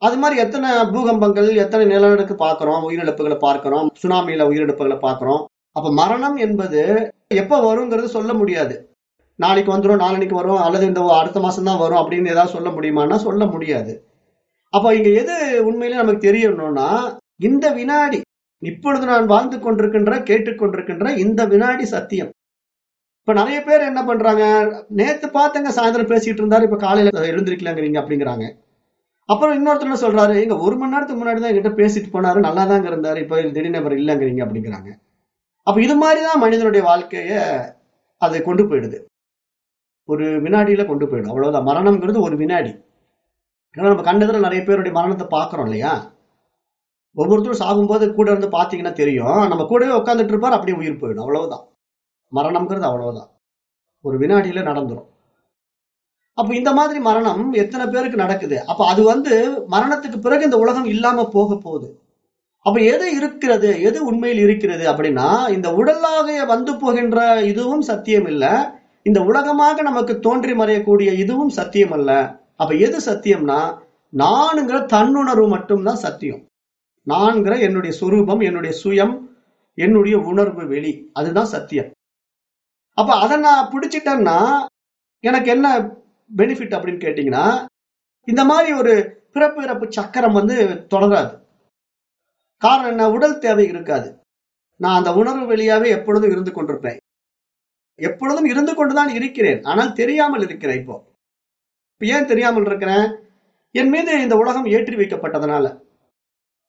அது மாதிரி எத்தனை பூகம்பங்கள் எத்தனை நிலநடுக்கு பார்க்குறோம்? உயிரிழப்புகளை பார்க்கிறோம். சுனாமியில உயிரிழப்புகளை பார்க்குறோம். அப்ப மரணம் என்பது எப்ப வருங்கிறது சொல்ல முடியாது. நாளைக்கு வந்துடும் நாளைக்கு வரும் அல்லது இந்த அடுத்த மாதம் தான் வரும் அப்படின்னு ஏதாவது சொல்ல முடியுமான்னா சொல்ல முடியாது. அப்போ இங்க எது உண்மையிலே நமக்கு தெரியணும்னா இந்த வினாடி இப்பொழுது நான் வாழ்ந்து கொண்டிருக்கின்ற கேட்டுக்கொண்டிருக்கின்ற இந்த வினாடி சத்தியம். இப்ப நிறைய பேர் என்ன பண்றாங்க நேத்து பார்த்தங்க சாயந்தரம் பேசிட்டு இருந்தாரு இப்ப காலையில எழுந்திருக்கலாங்கிறீங்க அப்படிங்கிறாங்க. அப்புறம் இன்னொருத்தர் என்ன சொல்றாரு எங்க ஒரு மணி நேரத்துக்கு முன்னாடி தான் என்கிட்ட பேசிட்டு போனாரு நல்லா தாங்க இருந்தாரு இப்ப திடீர்னு அவர் இல்லைங்கிறீங்க அப்படிங்கிறாங்க. அப்ப இது மாதிரிதான் மனிதனுடைய வாழ்க்கைய அதை கொண்டு போயிடுது. ஒரு வினாடியில கொண்டு போயிடும் அவ்வளவுதான். மரணம்ங்கிறது ஒரு வினாடி. ஏன்னா நம்ம கண்டதுல நிறைய பேருடைய மரணத்தை பாக்குறோம் இல்லையா? ஒவ்வொருத்தரும் சாகும்போது கூட இருந்து பார்த்தீங்கன்னா தெரியும். நம்ம கூடவே உட்காந்துட்டு இருப்பார் அப்படியே உயிர் போயிடும். அவ்வளவுதான். மரணம்ங்கிறது அவ்வளவுதான். ஒரு வினாடியில நடந்துரும். அப்போ இந்த மாதிரி மரணம் எத்தனை பேருக்கு நடக்குது? அப்போ அது வந்து மரணத்துக்கு பிறகு இந்த உலகம் இல்லாம போக போகுது. அப்ப எது இருக்கிறது? எது உண்மையில் இருக்கிறது? அப்படின்னா இந்த உடலாக வந்து போகின்ற இதுவும் சத்தியம் இல்லை. இந்த உலகமாக நமக்கு தோன்றி மறையக்கூடிய இதுவும் சத்தியம் அல்ல. அப்ப எது சத்தியம்னா நானுங்கிற தன்னுணர்வு மட்டும்தான் சத்தியம். நான்கிற என்னுடைய சுரூபம் என்னுடைய சுயம் என்னுடைய உணர்வு வெளி. அதுதான் சத்தியம். அப்ப அதை நான் பிடிச்சிட்டேன்னா எனக்கு என்ன பெனிஃபிட் அப்படின்னு கேட்டீங்கன்னா இந்த மாதிரி ஒரு பிறப்பு இறப்பு சக்கரம் வந்து தொடராது. காரணம் என்ன? உடல் தேவை இருக்காது. நான் அந்த உணர்வு வெளியாவே எப்பொழுதும் இருந்து கொண்டிருப்பேன். எப்பொழுதும் இருந்து கொண்டுதான் இருக்கிறேன். ஆனால் தெரியாமல் இருக்கிறேன் இப்போ. இப்ப ஏன் தெரியாமல் இருக்கிறேன்? என் மீது இந்த உலகம் ஏற்றி வைக்கப்பட்டதுனால.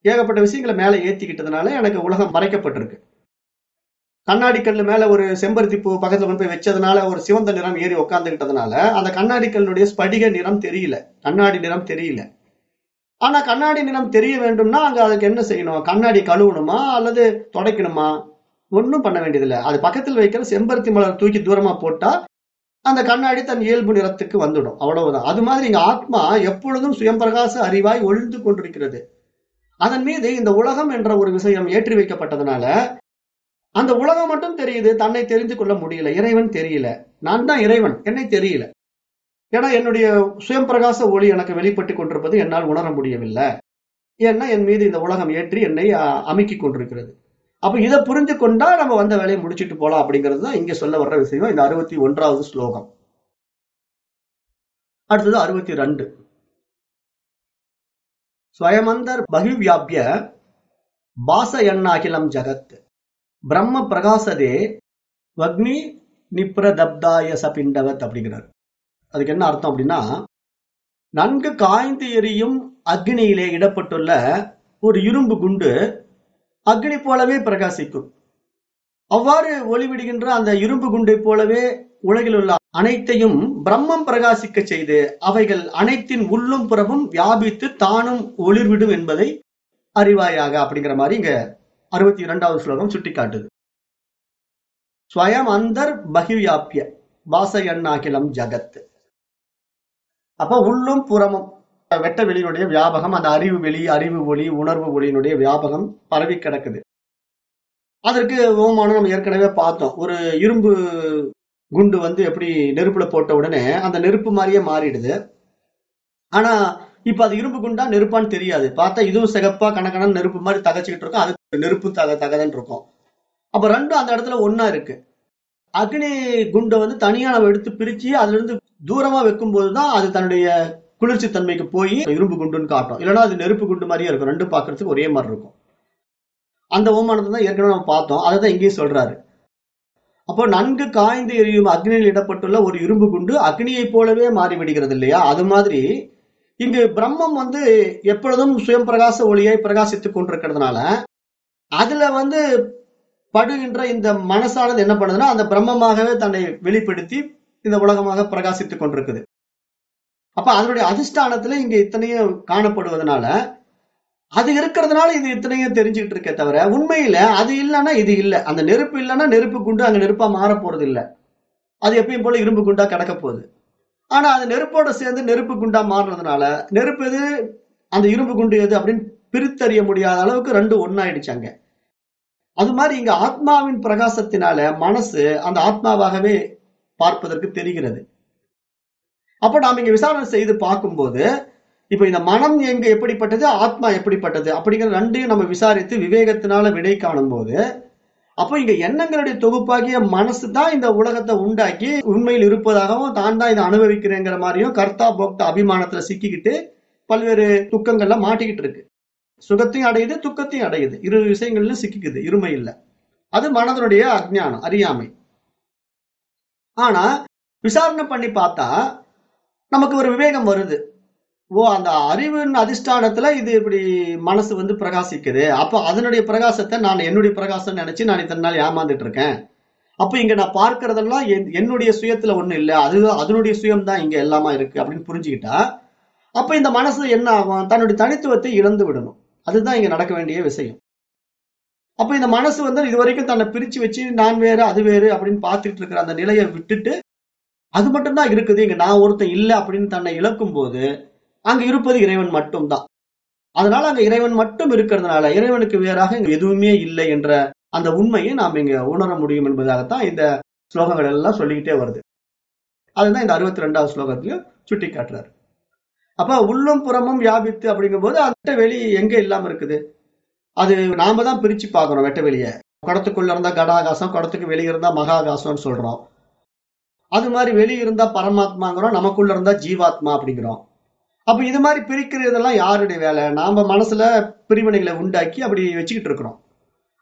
ஏகப்பட்ட விஷயங்களை மேலே ஏற்றிக்கிட்டதுனால எனக்கு உலகம் மறைக்கப்பட்டிருக்கு. கண்ணாடி கல்லு மேல ஒரு செம்பருத்தி பூ பக்கத்துல கொண்டு போய் வச்சதுனால ஒரு சிவந்த நிறம் ஏறி உட்காந்துக்கிட்டதுனால அந்த கண்ணாடி கல்லுடைய ஸ்படிக நிறம் தெரியல. கண்ணாடி நிறம் தெரியல. ஆனா கண்ணாடி நிறம் தெரிய வேண்டும்னா அங்க அதுக்கு என்ன செய்யணும்? கண்ணாடி கழுவணுமா அல்லது துடைக்கணுமா? ஒன்றும் பண்ண வேண்டியதில்லை. அது பக்கத்தில் வைக்கிற செம்பருத்தி மலர் தூக்கி தூரமா போட்டா அந்த கண்ணாடி தன் இயல்பு நிறத்துக்கு வந்துடும். அவ்வளவுதான். அது மாதிரி இங்க ஆத்மா எப்பொழுதும் சுயம்பிரகாச அறிவாய் ஒழிந்து கொண்டிருக்கிறது. அதன் மீது இந்த உலகம் என்ற ஒரு விஷயம் ஏற்றி வைக்கப்பட்டதுனால அந்த உலகம் மட்டும் தெரியுது தன்னை தெரிந்து கொள்ள முடியல இறைவன் தெரியல. நான் தான் இறைவன் என்னை தெரியல. ஏன்னா என்னுடைய சுயம் பிரகாச ஒளி எனக்கு வெளிப்பட்டு கொண்டிருப்பது என்னால் உணர முடியவில்லை. ஏன்னா என் மீது இந்த உலகம் ஏற்றி என்னை அமைக்கி கொண்டிருக்கிறது. அப்ப இதை புரிஞ்சு கொண்டா நம்ம வந்த வேலையை முடிச்சுட்டு போலாம் அப்படிங்கிறது தான் இங்க சொல்ல வர்ற விஷயம். இந்த அறுபத்தி ஒன்றாவது ஸ்லோகம். அடுத்தது அறுபத்தி ரெண்டு. ஸ்வயமந்தர் பகிவியாபிய பாச எண்ணாகிலம் ஜகத். பிரம்ம பிரகாசதே வக்னி நிப்ரதப்தாய சபிண்டவத் அப்படிங்கிறார். அதுக்கு என்ன அர்த்தம் அப்படின்னா நன்கு காய்ந்து எரியும் அக்னியிலே இடப்பட்டுள்ள ஒரு இரும்பு குண்டு அக்னி போலவே பிரகாசிக்கும். அவ்வாறு ஒளிவிடுகின்ற அந்த இரும்பு குண்டை போலவே உலகில் உள்ள அனைத்தையும் பிரம்மம் பிரகாசிக்க செய்து அவைகள் அனைத்தின் உள்ளும் புறமும் வியாபித்து தானும் ஒளிர்விடும் என்பதை அறிவாயாக அப்படிங்கிற மாதிரி இங்க அறுபத்தி இரண்டாவது ஸ்லோகம் சுட்டி காட்டுது ஸ்வயம் அந்தர் பகிவியாபிய வாசயண்ணாகிலம் ஜகத். அப்ப உள்ளும் புறமும் வெட்ட வெளியினுடைய வியாபகம் அந்த அறிவு வெளி அறிவு ஒளி உணர்வு ஒளியினுடைய வியாபகம் பரவி கிடக்குது. அதற்கு ஓமானம் நம்ம ஏற்கனவே பார்த்தோம். ஒரு இரும்பு குண்டு வந்து எப்படி நெருப்புல போட்ட உடனே அந்த நெருப்பு மாதிரியே மாறிடுது. ஆனா இப்ப அது இரும்பு குண்டா நெருப்பான்னு தெரியாது. பார்த்தா இதுவும் சிகப்பா கணக்கணம் நெருப்பு மாதிரி தகச்சுக்கிட்டு இருக்கும். அது நெருப்பு தக தகதன் இருக்கும். அப்ப ரெண்டும் அந்த இடத்துல ஒன்னா இருக்கு. அக்னி குண்டை வந்து தனியா நம்ம எடுத்து பிரிச்சு அதுல இருந்து தூரமா வைக்கும் போதுதான் அது தன்னுடைய குளிர்ச்சி தன்மைக்கு போய் இரும்பு குண்டுன்னு காட்டும். இல்லைன்னா அது நெருப்பு குண்டு மாதிரியே இருக்கும். ரெண்டும் பாக்குறதுக்கு ஒரே மாதிரி இருக்கும். அந்த ஓமானத்தை தான் ஏற்கனவே நம்ம பார்த்தோம். அதை தான் இங்கேயும் சொல்றாரு. அப்போ நன்கு காய்ந்து எரியும் அக்னியில் இடப்பட்டுள்ள ஒரு இரும்பு குண்டு அக்னியை போலவே மாறிவிடுகிறது இல்லையா அது மாதிரி இங்கு பிரம்மம் வந்து எப்பொழுதும் சுயம் பிரகாச ஒளியை பிரகாசித்துக் கொண்டிருக்கிறதுனால அதுல வந்து படுகின்ற இந்த மனசானது என்ன பண்ணுதுன்னா அந்த பிரம்மமாகவே தன்னை வெளிப்படுத்தி இந்த உலகமாக பிரகாசித்துக் கொண்டிருக்குது. அப்ப அதனுடைய அதிஷ்டானத்துல இங்க இத்தனையும் காணப்படுவதனால அது இருக்கிறதுனால இது இத்தனையும் தெரிஞ்சுக்கிட்டு இருக்கே தவிர உண்மையில அது இல்லைன்னா இது இல்லை. அந்த நெருப்பு இல்லைன்னா நெருப்பு குண்டு அங்க நெருப்பா மாற போறது இல்லை. அது எப்பயும் போல இரும்பு குண்டா கிடக்க போகுது. ஆனா அது நெருப்போட சேர்ந்து நெருப்பு குண்டா மாறுறதுனால நெருப்பு எது? அந்த இரும்பு குண்டு எது அப்படின்னு பிரித்தறிய முடியாத அளவுக்கு ரெண்டு ஒன்னாயிடுச்சாங்க அது மாதிரி இங்க ஆத்மாவின் பிரகாசத்தினால மனசு அந்த ஆத்மாவாகவே பார்ப்பதற்கு தெரிகிறது. அப்ப நாம் இங்க விசாரணை செய்து பார்க்கும்போது இப்ப இந்த மனம் எங்க எப்படிப்பட்டது ஆத்மா எப்படிப்பட்டது அப்படிங்கிற ரெண்டையும் நம்ம விசாரித்து விவேகத்தினால விடை காணும் போது அப்போ இங்க எண்ணங்களுடைய தொகுப்பாகிய மனசு தான் இந்த உலகத்தை உண்டாக்கி உண்மையில் இருப்பதாகவும் தான் தான் இதை அனுபவிக்கிறேங்கிற மாதிரியும் கர்த்தா போக்தா அபிமானத்துல சிக்கிக்கிட்டு பல்வேறு துக்கங்கள்ல மாட்டிக்கிட்டு இருக்கு. சுகத்தையும் அடையுது துக்கத்தையும் அடையுது. இரு விஷயங்கள்ல சிக்கிக்குது இருமை இல்லை அது மனதனுடைய அஜ்ஞானம் அறியாமை. ஆனா விசாரணை பண்ணி பார்த்தா நமக்கு ஒரு விவேகம் வருது. ஓ அந்த அறிவின் அதிஷ்டானத்துல இது இப்படி மனசு வந்து பிரகாசிக்குது. அப்போ அதனுடைய பிரகாசத்தை நான் என்னுடைய பிரகாசம் நினைச்சு நான் இத்தனை நாள் ஏமாந்துட்டு இருக்கேன். அப்ப இங்க நான் பார்க்கறதெல்லாம் என்- என்னுடைய சுயத்துல ஒண்ணு இல்லை. அது அதனுடைய சுயம் தான் இங்க எல்லாமா இருக்கு அப்படின்னு புரிஞ்சுக்கிட்டா அப்ப இந்த மனசு என்ன ஆகும்? தன்னுடைய தனித்துவத்தை இழந்து விடணும். அதுதான் இங்க நடக்க வேண்டிய விஷயம். அப்ப இந்த மனசு வந்து இது வரைக்கும் தன்னை பிரிச்சு வச்சு நான் வேறு அது வேறு அப்படின்னு பார்த்துட்டு இருக்கிற அந்த நிலையை விட்டுட்டு அது மட்டும்தான் இருக்குது. இங்க நான் ஒருத்தன் இல்லை அப்படின்னு தன்னை இழக்கும் போது அங்க இருப்பது இறைவன் மட்டும்தான். அதனால அங்க இறைவன் மட்டும் இருக்கிறதுனால இறைவனுக்கு வேறாக இங்க எதுவுமே இல்லை என்ற அந்த உண்மையை நாம் இங்க உணர முடியும் என்பதாகத்தான் இந்த ஸ்லோகங்கள் எல்லாம் சொல்லிக்கிட்டே வருது. அதுதான் இந்த அறுபத்தி ரெண்டாவது ஸ்லோகத்திலையும் சுட்டி காட்டுறாரு அப்ப உள்ளும் புறமும் வியாபித்து அப்படிங்கும் போது அந்த வெளி எங்க இல்லாம இருக்குது? அது நாம தான் பிரிச்சு பார்க்கணும் வெட்ட வெளியை. குடத்துக்குள்ள இருந்தா கடாகாசம் குடத்துக்கு வெளியே இருந்தா மகாகாசம்னு சொல்றோம். அது மாதிரி வெளியே இருந்தா பரமாத்மாங்கிறோம் நமக்குள்ள இருந்தா ஜீவாத்மா அப்படிங்கிறோம். அப்ப இது மாதிரி பிரிக்கிறதெல்லாம் யாருடைய வேலை? நாம மனசுல பிரிவினைகளை உண்டாக்கி அப்படி வச்சுக்கிட்டு இருக்கிறோம்.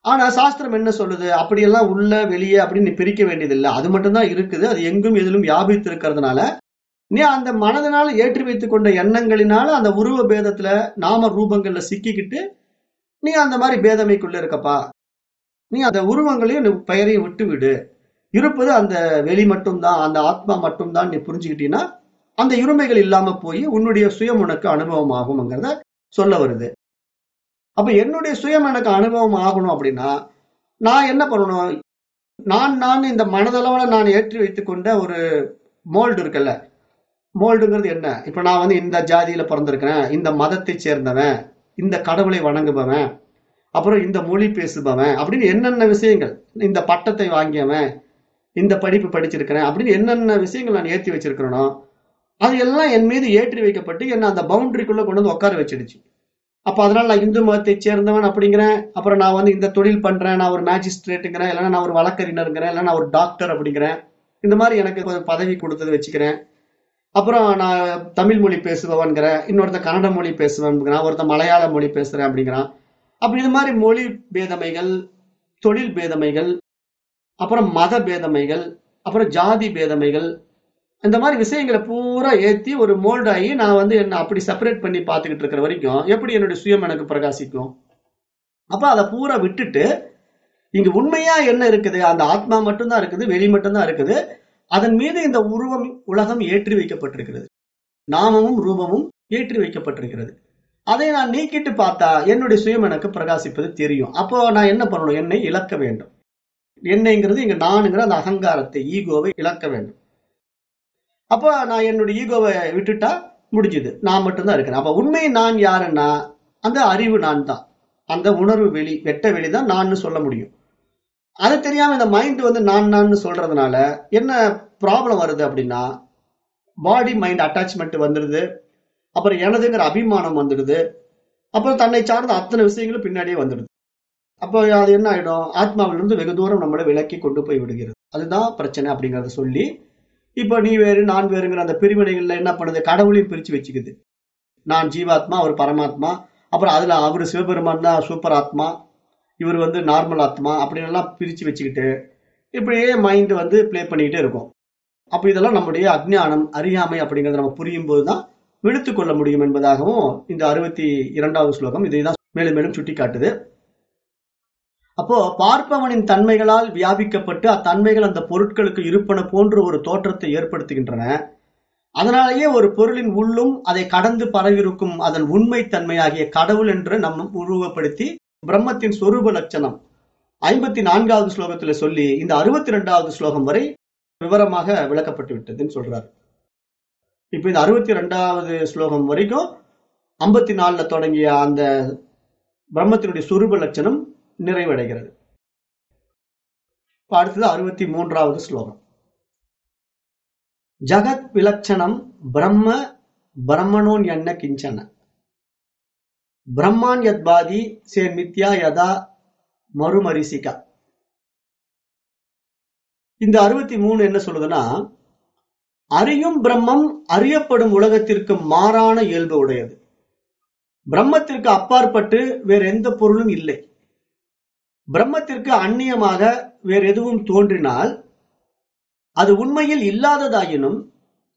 ஆனா சாஸ்திரம் என்ன சொல்லுது? அப்படியெல்லாம் உள்ள வெளியே அப்படின்னு நீ பிரிக்க வேண்டியதில்லை. அது மட்டும்தான் இருக்குது. அது எங்கும் எதிலும் வியாபித்து இருக்கிறதுனால நீ அந்த மனதினால ஏற்றி வைத்துக் கொண்ட எண்ணங்களினால அந்த உருவ பேதத்துல நாம ரூபங்கள்ல சிக்கிக்கிட்டு நீ அந்த மாதிரி பேதமைக்குள்ள இருக்கப்பா. நீ அந்த உருவங்களையும் நீ பெயரையும் விட்டு விடு இருப்பது அந்த வெளி மட்டும்தான் அந்த ஆத்மா மட்டும்தான் நீ புரிஞ்சுக்கிட்டீங்கன்னா அந்த இருமைகள் இல்லாம போய் உன்னுடைய சுயம் உனக்கு அனுபவம் ஆகும்ங்கிறத சொல்ல வருது. அப்ப என்னுடைய சுயம் எனக்கு அனுபவம் ஆகணும் அப்படின்னா நான் என்ன பண்ணணும்? நான் நான் இந்த மனதளவுல நான் ஏற்றி வைத்துக்கொண்ட ஒரு மோல்டு இருக்குல்ல? மோல்டுங்கிறது என்ன? இப்ப நான் வந்து இந்த ஜாதியில பிறந்திருக்கிறேன் இந்த மதத்தை சேர்ந்தவன் இந்த கடவுளை வணங்குபவன் அப்புறம் இந்த மொழி பேசுபவன் அப்படின்னு என்னென்ன விஷயங்கள்? இந்த பட்டத்தை வாங்கியவன் இந்த படிப்பு படிச்சிருக்கிறேன் அப்படின்னு என்னென்ன விஷயங்கள் நான் ஏற்றி வச்சிருக்கிறேனோ அது எல்லாம் என் மீது ஏற்றி வைக்கப்பட்டு என்னை அந்த பவுண்டரிக்குள்ள கொண்டு வந்து உட்கார வச்சிடுச்சு. அப்ப அதனால நான் இந்து மதத்தை சேர்ந்தவன் அப்படிங்கிறேன். அப்புறம் நான் வந்து இந்த தொழில் பண்றேன். நான் ஒரு மேஜிஸ்ட்ரேட்டுங்கிறேன் இல்லைன்னா நான் ஒரு வழக்கறிஞருங்கிறேன். இல்லைன்னா நான் ஒரு டாக்டர் அப்படிங்கிறேன். இந்த மாதிரி எனக்கு கொஞ்சம் பதவி கொடுத்தது வச்சுக்கிறேன். அப்புறம் நான் தமிழ் மொழி பேசுபவன்கிறேன் இன்னொருத்த கன்னட மொழி பேசுவேன்ங்கிறான் ஒருத்தன் மலையாள மொழி பேசுறேன் அப்படிங்கிறான். அப்ப இது மாதிரி மொழி பேதமைகள் தொழில் பேதமைகள் அப்புறம் மத பேதமைகள் அப்புறம் ஜாதி பேதமைகள் இந்த மாதிரி விஷயங்களை பூரா ஏற்றி ஒரு மோல்ட் ஆகி நான் வந்து என்ன அப்படி செப்பரேட் பண்ணி பார்த்துக்கிட்டு இருக்கிற வரைக்கும் எப்படி என்னுடைய சுயம் எனக்கு பிரகாசிக்கும்? அப்போ அதை பூரா விட்டுட்டு இங்கு உண்மையா என்ன இருக்குது? அந்த ஆத்மா மட்டும்தான் இருக்குது வெளி மட்டும்தான் இருக்குது. அதன் மீது இந்த உருவம் உலகம் ஏற்றி வைக்கப்பட்டிருக்கிறது. நாமமும் ரூபமும் ஏற்றி வைக்கப்பட்டிருக்கிறது. அதை நான் நீக்கிட்டு பார்த்தா என்னுடைய சுயம் எனக்கு பிரகாசிப்பது தெரியும். அப்போ நான் என்ன பண்ணணும்? என்னை இழக்க வேண்டும். என்னைங்கிறது இங்க நானுங்கிற அந்த அகங்காரத்தை ஈகோவை இழக்க வேண்டும். அப்போ நான் என்னுடைய ஈகோவை விட்டுட்டா முடிஞ்சுது. நான் மட்டும்தான் இருக்கிறேன். அப்ப உண்மை நான் யாருன்னா அந்த அறிவு நான் தான் அந்த உணர்வு வெளி வெட்ட வெளி தான் நான் சொல்ல முடியும். அது தெரியாம இந்த மைண்ட் வந்து நான் நான் சொல்றதுனால என்ன ப்ராப்ளம் வருது அப்படின்னா பாடி மைண்ட் அட்டாச்மெண்ட் வந்துடுது. அப்புறம் எனதுங்கிற அபிமானம் வந்துடுது. அப்புறம் தன்னை சார்ந்த அத்தனை விஷயங்களும் பின்னாடியே வந்துடுது. அப்போ அது என்ன ஆயிடும்? ஆத்மாவிலிருந்து வெகு தூரம் நம்மளை விலக்கி கொண்டு போய் விடுகிறது. அதுதான் பிரச்சனை அப்படிங்கறத சொல்லி இப்போ நீ வேறு நான் வேறுங்கிற அந்த பிரிவினைகள்ல என்ன பண்ணுது? கடவுளையும் பிரிச்சு வச்சுக்குது. நான் ஜீவாத்மா அவர் பரமாத்மா. அப்புறம் அதுல அவர் சிவபெருமான் தான் சூப்பர் ஆத்மா. இவர் வந்து நார்மல் ஆத்மா அப்படின்னு எல்லாம் பிரிச்சு வச்சுக்கிட்டு இப்படியே மைண்ட் வந்து ப்ளே பண்ணிக்கிட்டே இருக்கும். அப்போ இதெல்லாம் நம்முடைய அஜ்ஞானம் அறியாமை அப்படிங்கறத நம்ம புரியும் போதுதான் விழுத்து கொள்ள முடியும் என்பதாகவும் இந்த அறுபத்தி இரண்டாவது ஸ்லோகம் இதை தான் மேலும் மேலும் சுட்டி காட்டுது அப்போ பார்ப்பவனின் தன்மைகளால் வியாபிக்கப்பட்டு அத்தன்மைகள் அந்த பொருட்களுக்கு இருப்பன போன்ற ஒரு தோற்றத்தை ஏற்படுத்துகின்றன. அதனாலேயே ஒரு பொருளின் உள்ளும் அதை கடந்து பரவிருக்கும் அதன் உண்மை தன்மையாகிய கடவுள் என்று நம்ம உருவப்படுத்தி பிரம்மத்தின் சொரூப லட்சணம். ஐம்பத்தி நான்காவது ஸ்லோகத்துல சொல்லி இந்த அறுபத்தி ரெண்டாவது ஸ்லோகம் வரை விவரமாக விளக்கப்பட்டு விட்டதுன்னு சொல்றார். இப்ப இந்த அறுபத்தி ரெண்டாவது ஸ்லோகம் வரைக்கும் ஐம்பத்தி நாலுல தொடங்கிய அந்த பிரம்மத்தினுடைய சுரூப லட்சணம் நிறைவடைகிறது. அடுத்தது அறுபத்தி மூன்றாவது ஸ்லோகம். ஜகத் விலட்சணம் பிரம்ம பிரம்மணோன் என்ன கிஞ்சன. பிரம்மான் யத்பாதி சே மித்யா யதா மறுமரிசிகா. இந்த அறுபத்தி மூணு என்ன சொல்லுதுன்னா அறியும் பிரம்மம் அறியப்படும் உலகத்திற்கு மாறான இயல்பு உடையது. பிரம்மத்திற்கு அப்பாற்பட்டு வேற எந்த பொருளும் இல்லை. பிரம்மத்திற்கு அந்நியமாக வேற எதுவும் தோன்றினால் அது உண்மையில் இல்லாததாயினும்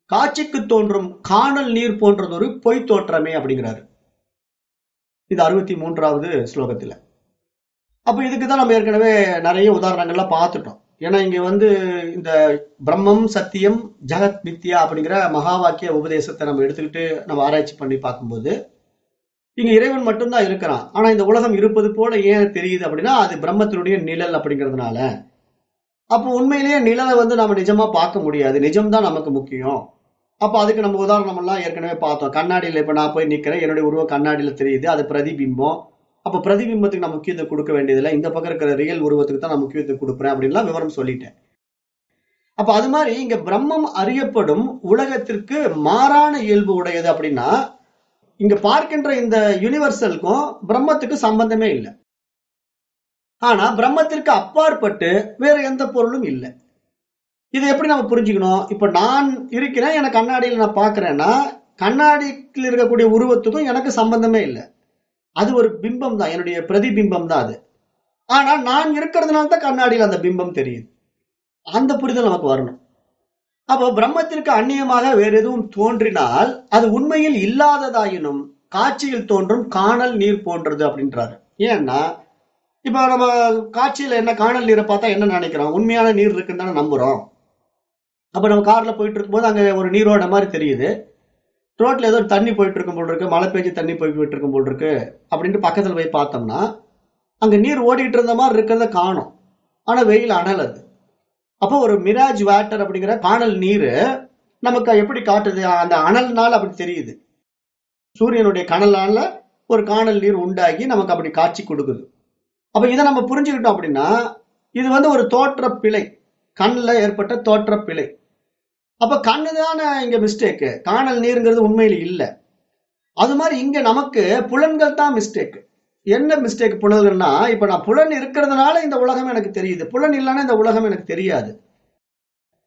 காட்சிக்கு தோன்றும் காணல் நீர் போன்றதொரு பொய் தோற்றமே அப்படிங்கிறாரு. இது அறுபத்தி மூன்றாவது ஸ்லோகத்துல. அப்ப இதுக்கு தான் நம்ம ஏற்கனவே நிறைய உதாரணங்கள்லாம் பார்த்துட்டோம். ஏன்னா இங்க வந்து இந்த பிரம்மம் சத்தியம் ஜெகத் மித்யா அப்படிங்கிற மகா வாக்கிய உபதேசத்தை நம்ம எடுத்துக்கிட்டு நம்ம ஆராய்ச்சி பண்ணி பார்க்கும்போது இங்க இறைவன் மட்டும்தான் இருக்கிறான். ஆனா இந்த உலகம் இருப்பது போல ஏன் தெரியுது அப்படின்னா அது பிரம்மத்தினுடைய நிழல் அப்படிங்கிறதுனால. அப்போ உண்மையிலேயே நிழலை வந்து நம்ம நிஜமா பார்க்க முடியாது. நிஜம்தான் நமக்கு முக்கியம். அப்போ அதுக்கு நம்ம உதாரணம் எல்லாம் ஏற்கனவே பார்த்தோம். கண்ணாடியில் இப்போ நான் போய் நிற்கிறேன் என்னுடைய உருவம் கண்ணாடியில் தெரியுது. அது பிரதிபிம்பம். அப்போ பிரதிபிம்பத்துக்கு நான் முக்கியத்துவம் கொடுக்க வேண்டியதில்லை. இந்த பக்கம் இருக்கிற ரியல் உருவத்துக்கு தான் நான் முக்கியத்துவம் கொடுக்குறேன் அப்படின்லாம் விவரம் சொல்லிட்டேன். அப்ப அது மாதிரி இங்க பிரம்மம் அறியப்படும் உலகத்திற்கு மாறான இயல்பு உடையது அப்படின்னா இங்க பார்க்கின்ற இந்த யூனிவர்சலுக்கும் பிரம்மத்துக்கும் சம்பந்தமே இல்லை. ஆனா பிரம்மத்திற்கு அப்பாற்பட்டு வேற எந்த பொருளும் இல்லை. இதை எப்படி நம்ம புரிஞ்சுக்கணும்? இப்ப நான் இருக்கிறேன் எனக்கு கண்ணாடியில் நான் பாக்குறேன்னா கண்ணாடியில் இருக்கக்கூடிய உருவத்துக்கும் எனக்கு சம்பந்தமே இல்லை. அது ஒரு பிம்பம் தான் என்னுடைய பிரதிபிம்பம் தான் அது. ஆனா நான் இருக்கிறதுனால தான் கண்ணாடியில் அந்த பிம்பம் தெரியுது அந்த புரிதல் நமக்கு வரணும். அப்போ பிரம்மத்திற்கு அந்நியமாக வேறு எதுவும் தோன்றினால் அது உண்மையில் இல்லாததாயினும் காட்சியில் தோன்றும் காணல் நீர் போன்றது அப்படின்றாரு. ஏன்னா இப்ப நம்ம காட்சியில என்ன காணல் நீரை பார்த்தா என்ன நினைக்கிறோம்? உண்மையான நீர் இருக்குன்னு தானே நம்புறோம். அப்ப நம்ம கார்ல போயிட்டு இருக்கும்போது அங்க ஒரு நீரோட மாதிரி தெரியுது. ரோட்ல ஏதோ தண்ணி போயிட்டு இருக்கும் போல் இருக்கு மழை பெஞ்சு தண்ணி போயிட்டு இருக்கும் போல் இருக்கு அப்படின்ட்டு பக்கத்துல போய் பார்த்தோம்னா அங்க நீர் ஓடிட்டு இருந்த மாதிரி இருக்கிறத காணும். ஆனா வெயில் அனல் அது. அப்போ ஒரு மிராஜ் வாட்டர் அப்படிங்கிற காணல் நீர் நமக்கு எப்படி காட்டுது? அந்த அனல்னால அப்படி தெரியுது. சூரியனுடைய கனலால ஒரு காணல் நீர் உண்டாகி நமக்கு அப்படி காட்சி கொடுக்குது. அப்ப இதை நம்ம புரிஞ்சுக்கிட்டோம் அப்படின்னா இது வந்து ஒரு தோற்ற பிழை கண்ணில் ஏற்பட்ட தோற்ற பிழை அப்ப கண்ணு தானே இங்க மிஸ்டேக்கு காணல் நீருங்கிறது உண்மையில இல்லை. அது மாதிரி இங்க நமக்கு புலன்கள் தான் மிஸ்டேக்கு என்ன மிஸ்டேக் புலன்கள்னா இப்ப நான் புலன் இருக்கிறதுனால இந்த உலகம் எனக்கு தெரியுது. புலன் இல்லைன்னா இந்த உலகம் எனக்கு தெரியாது.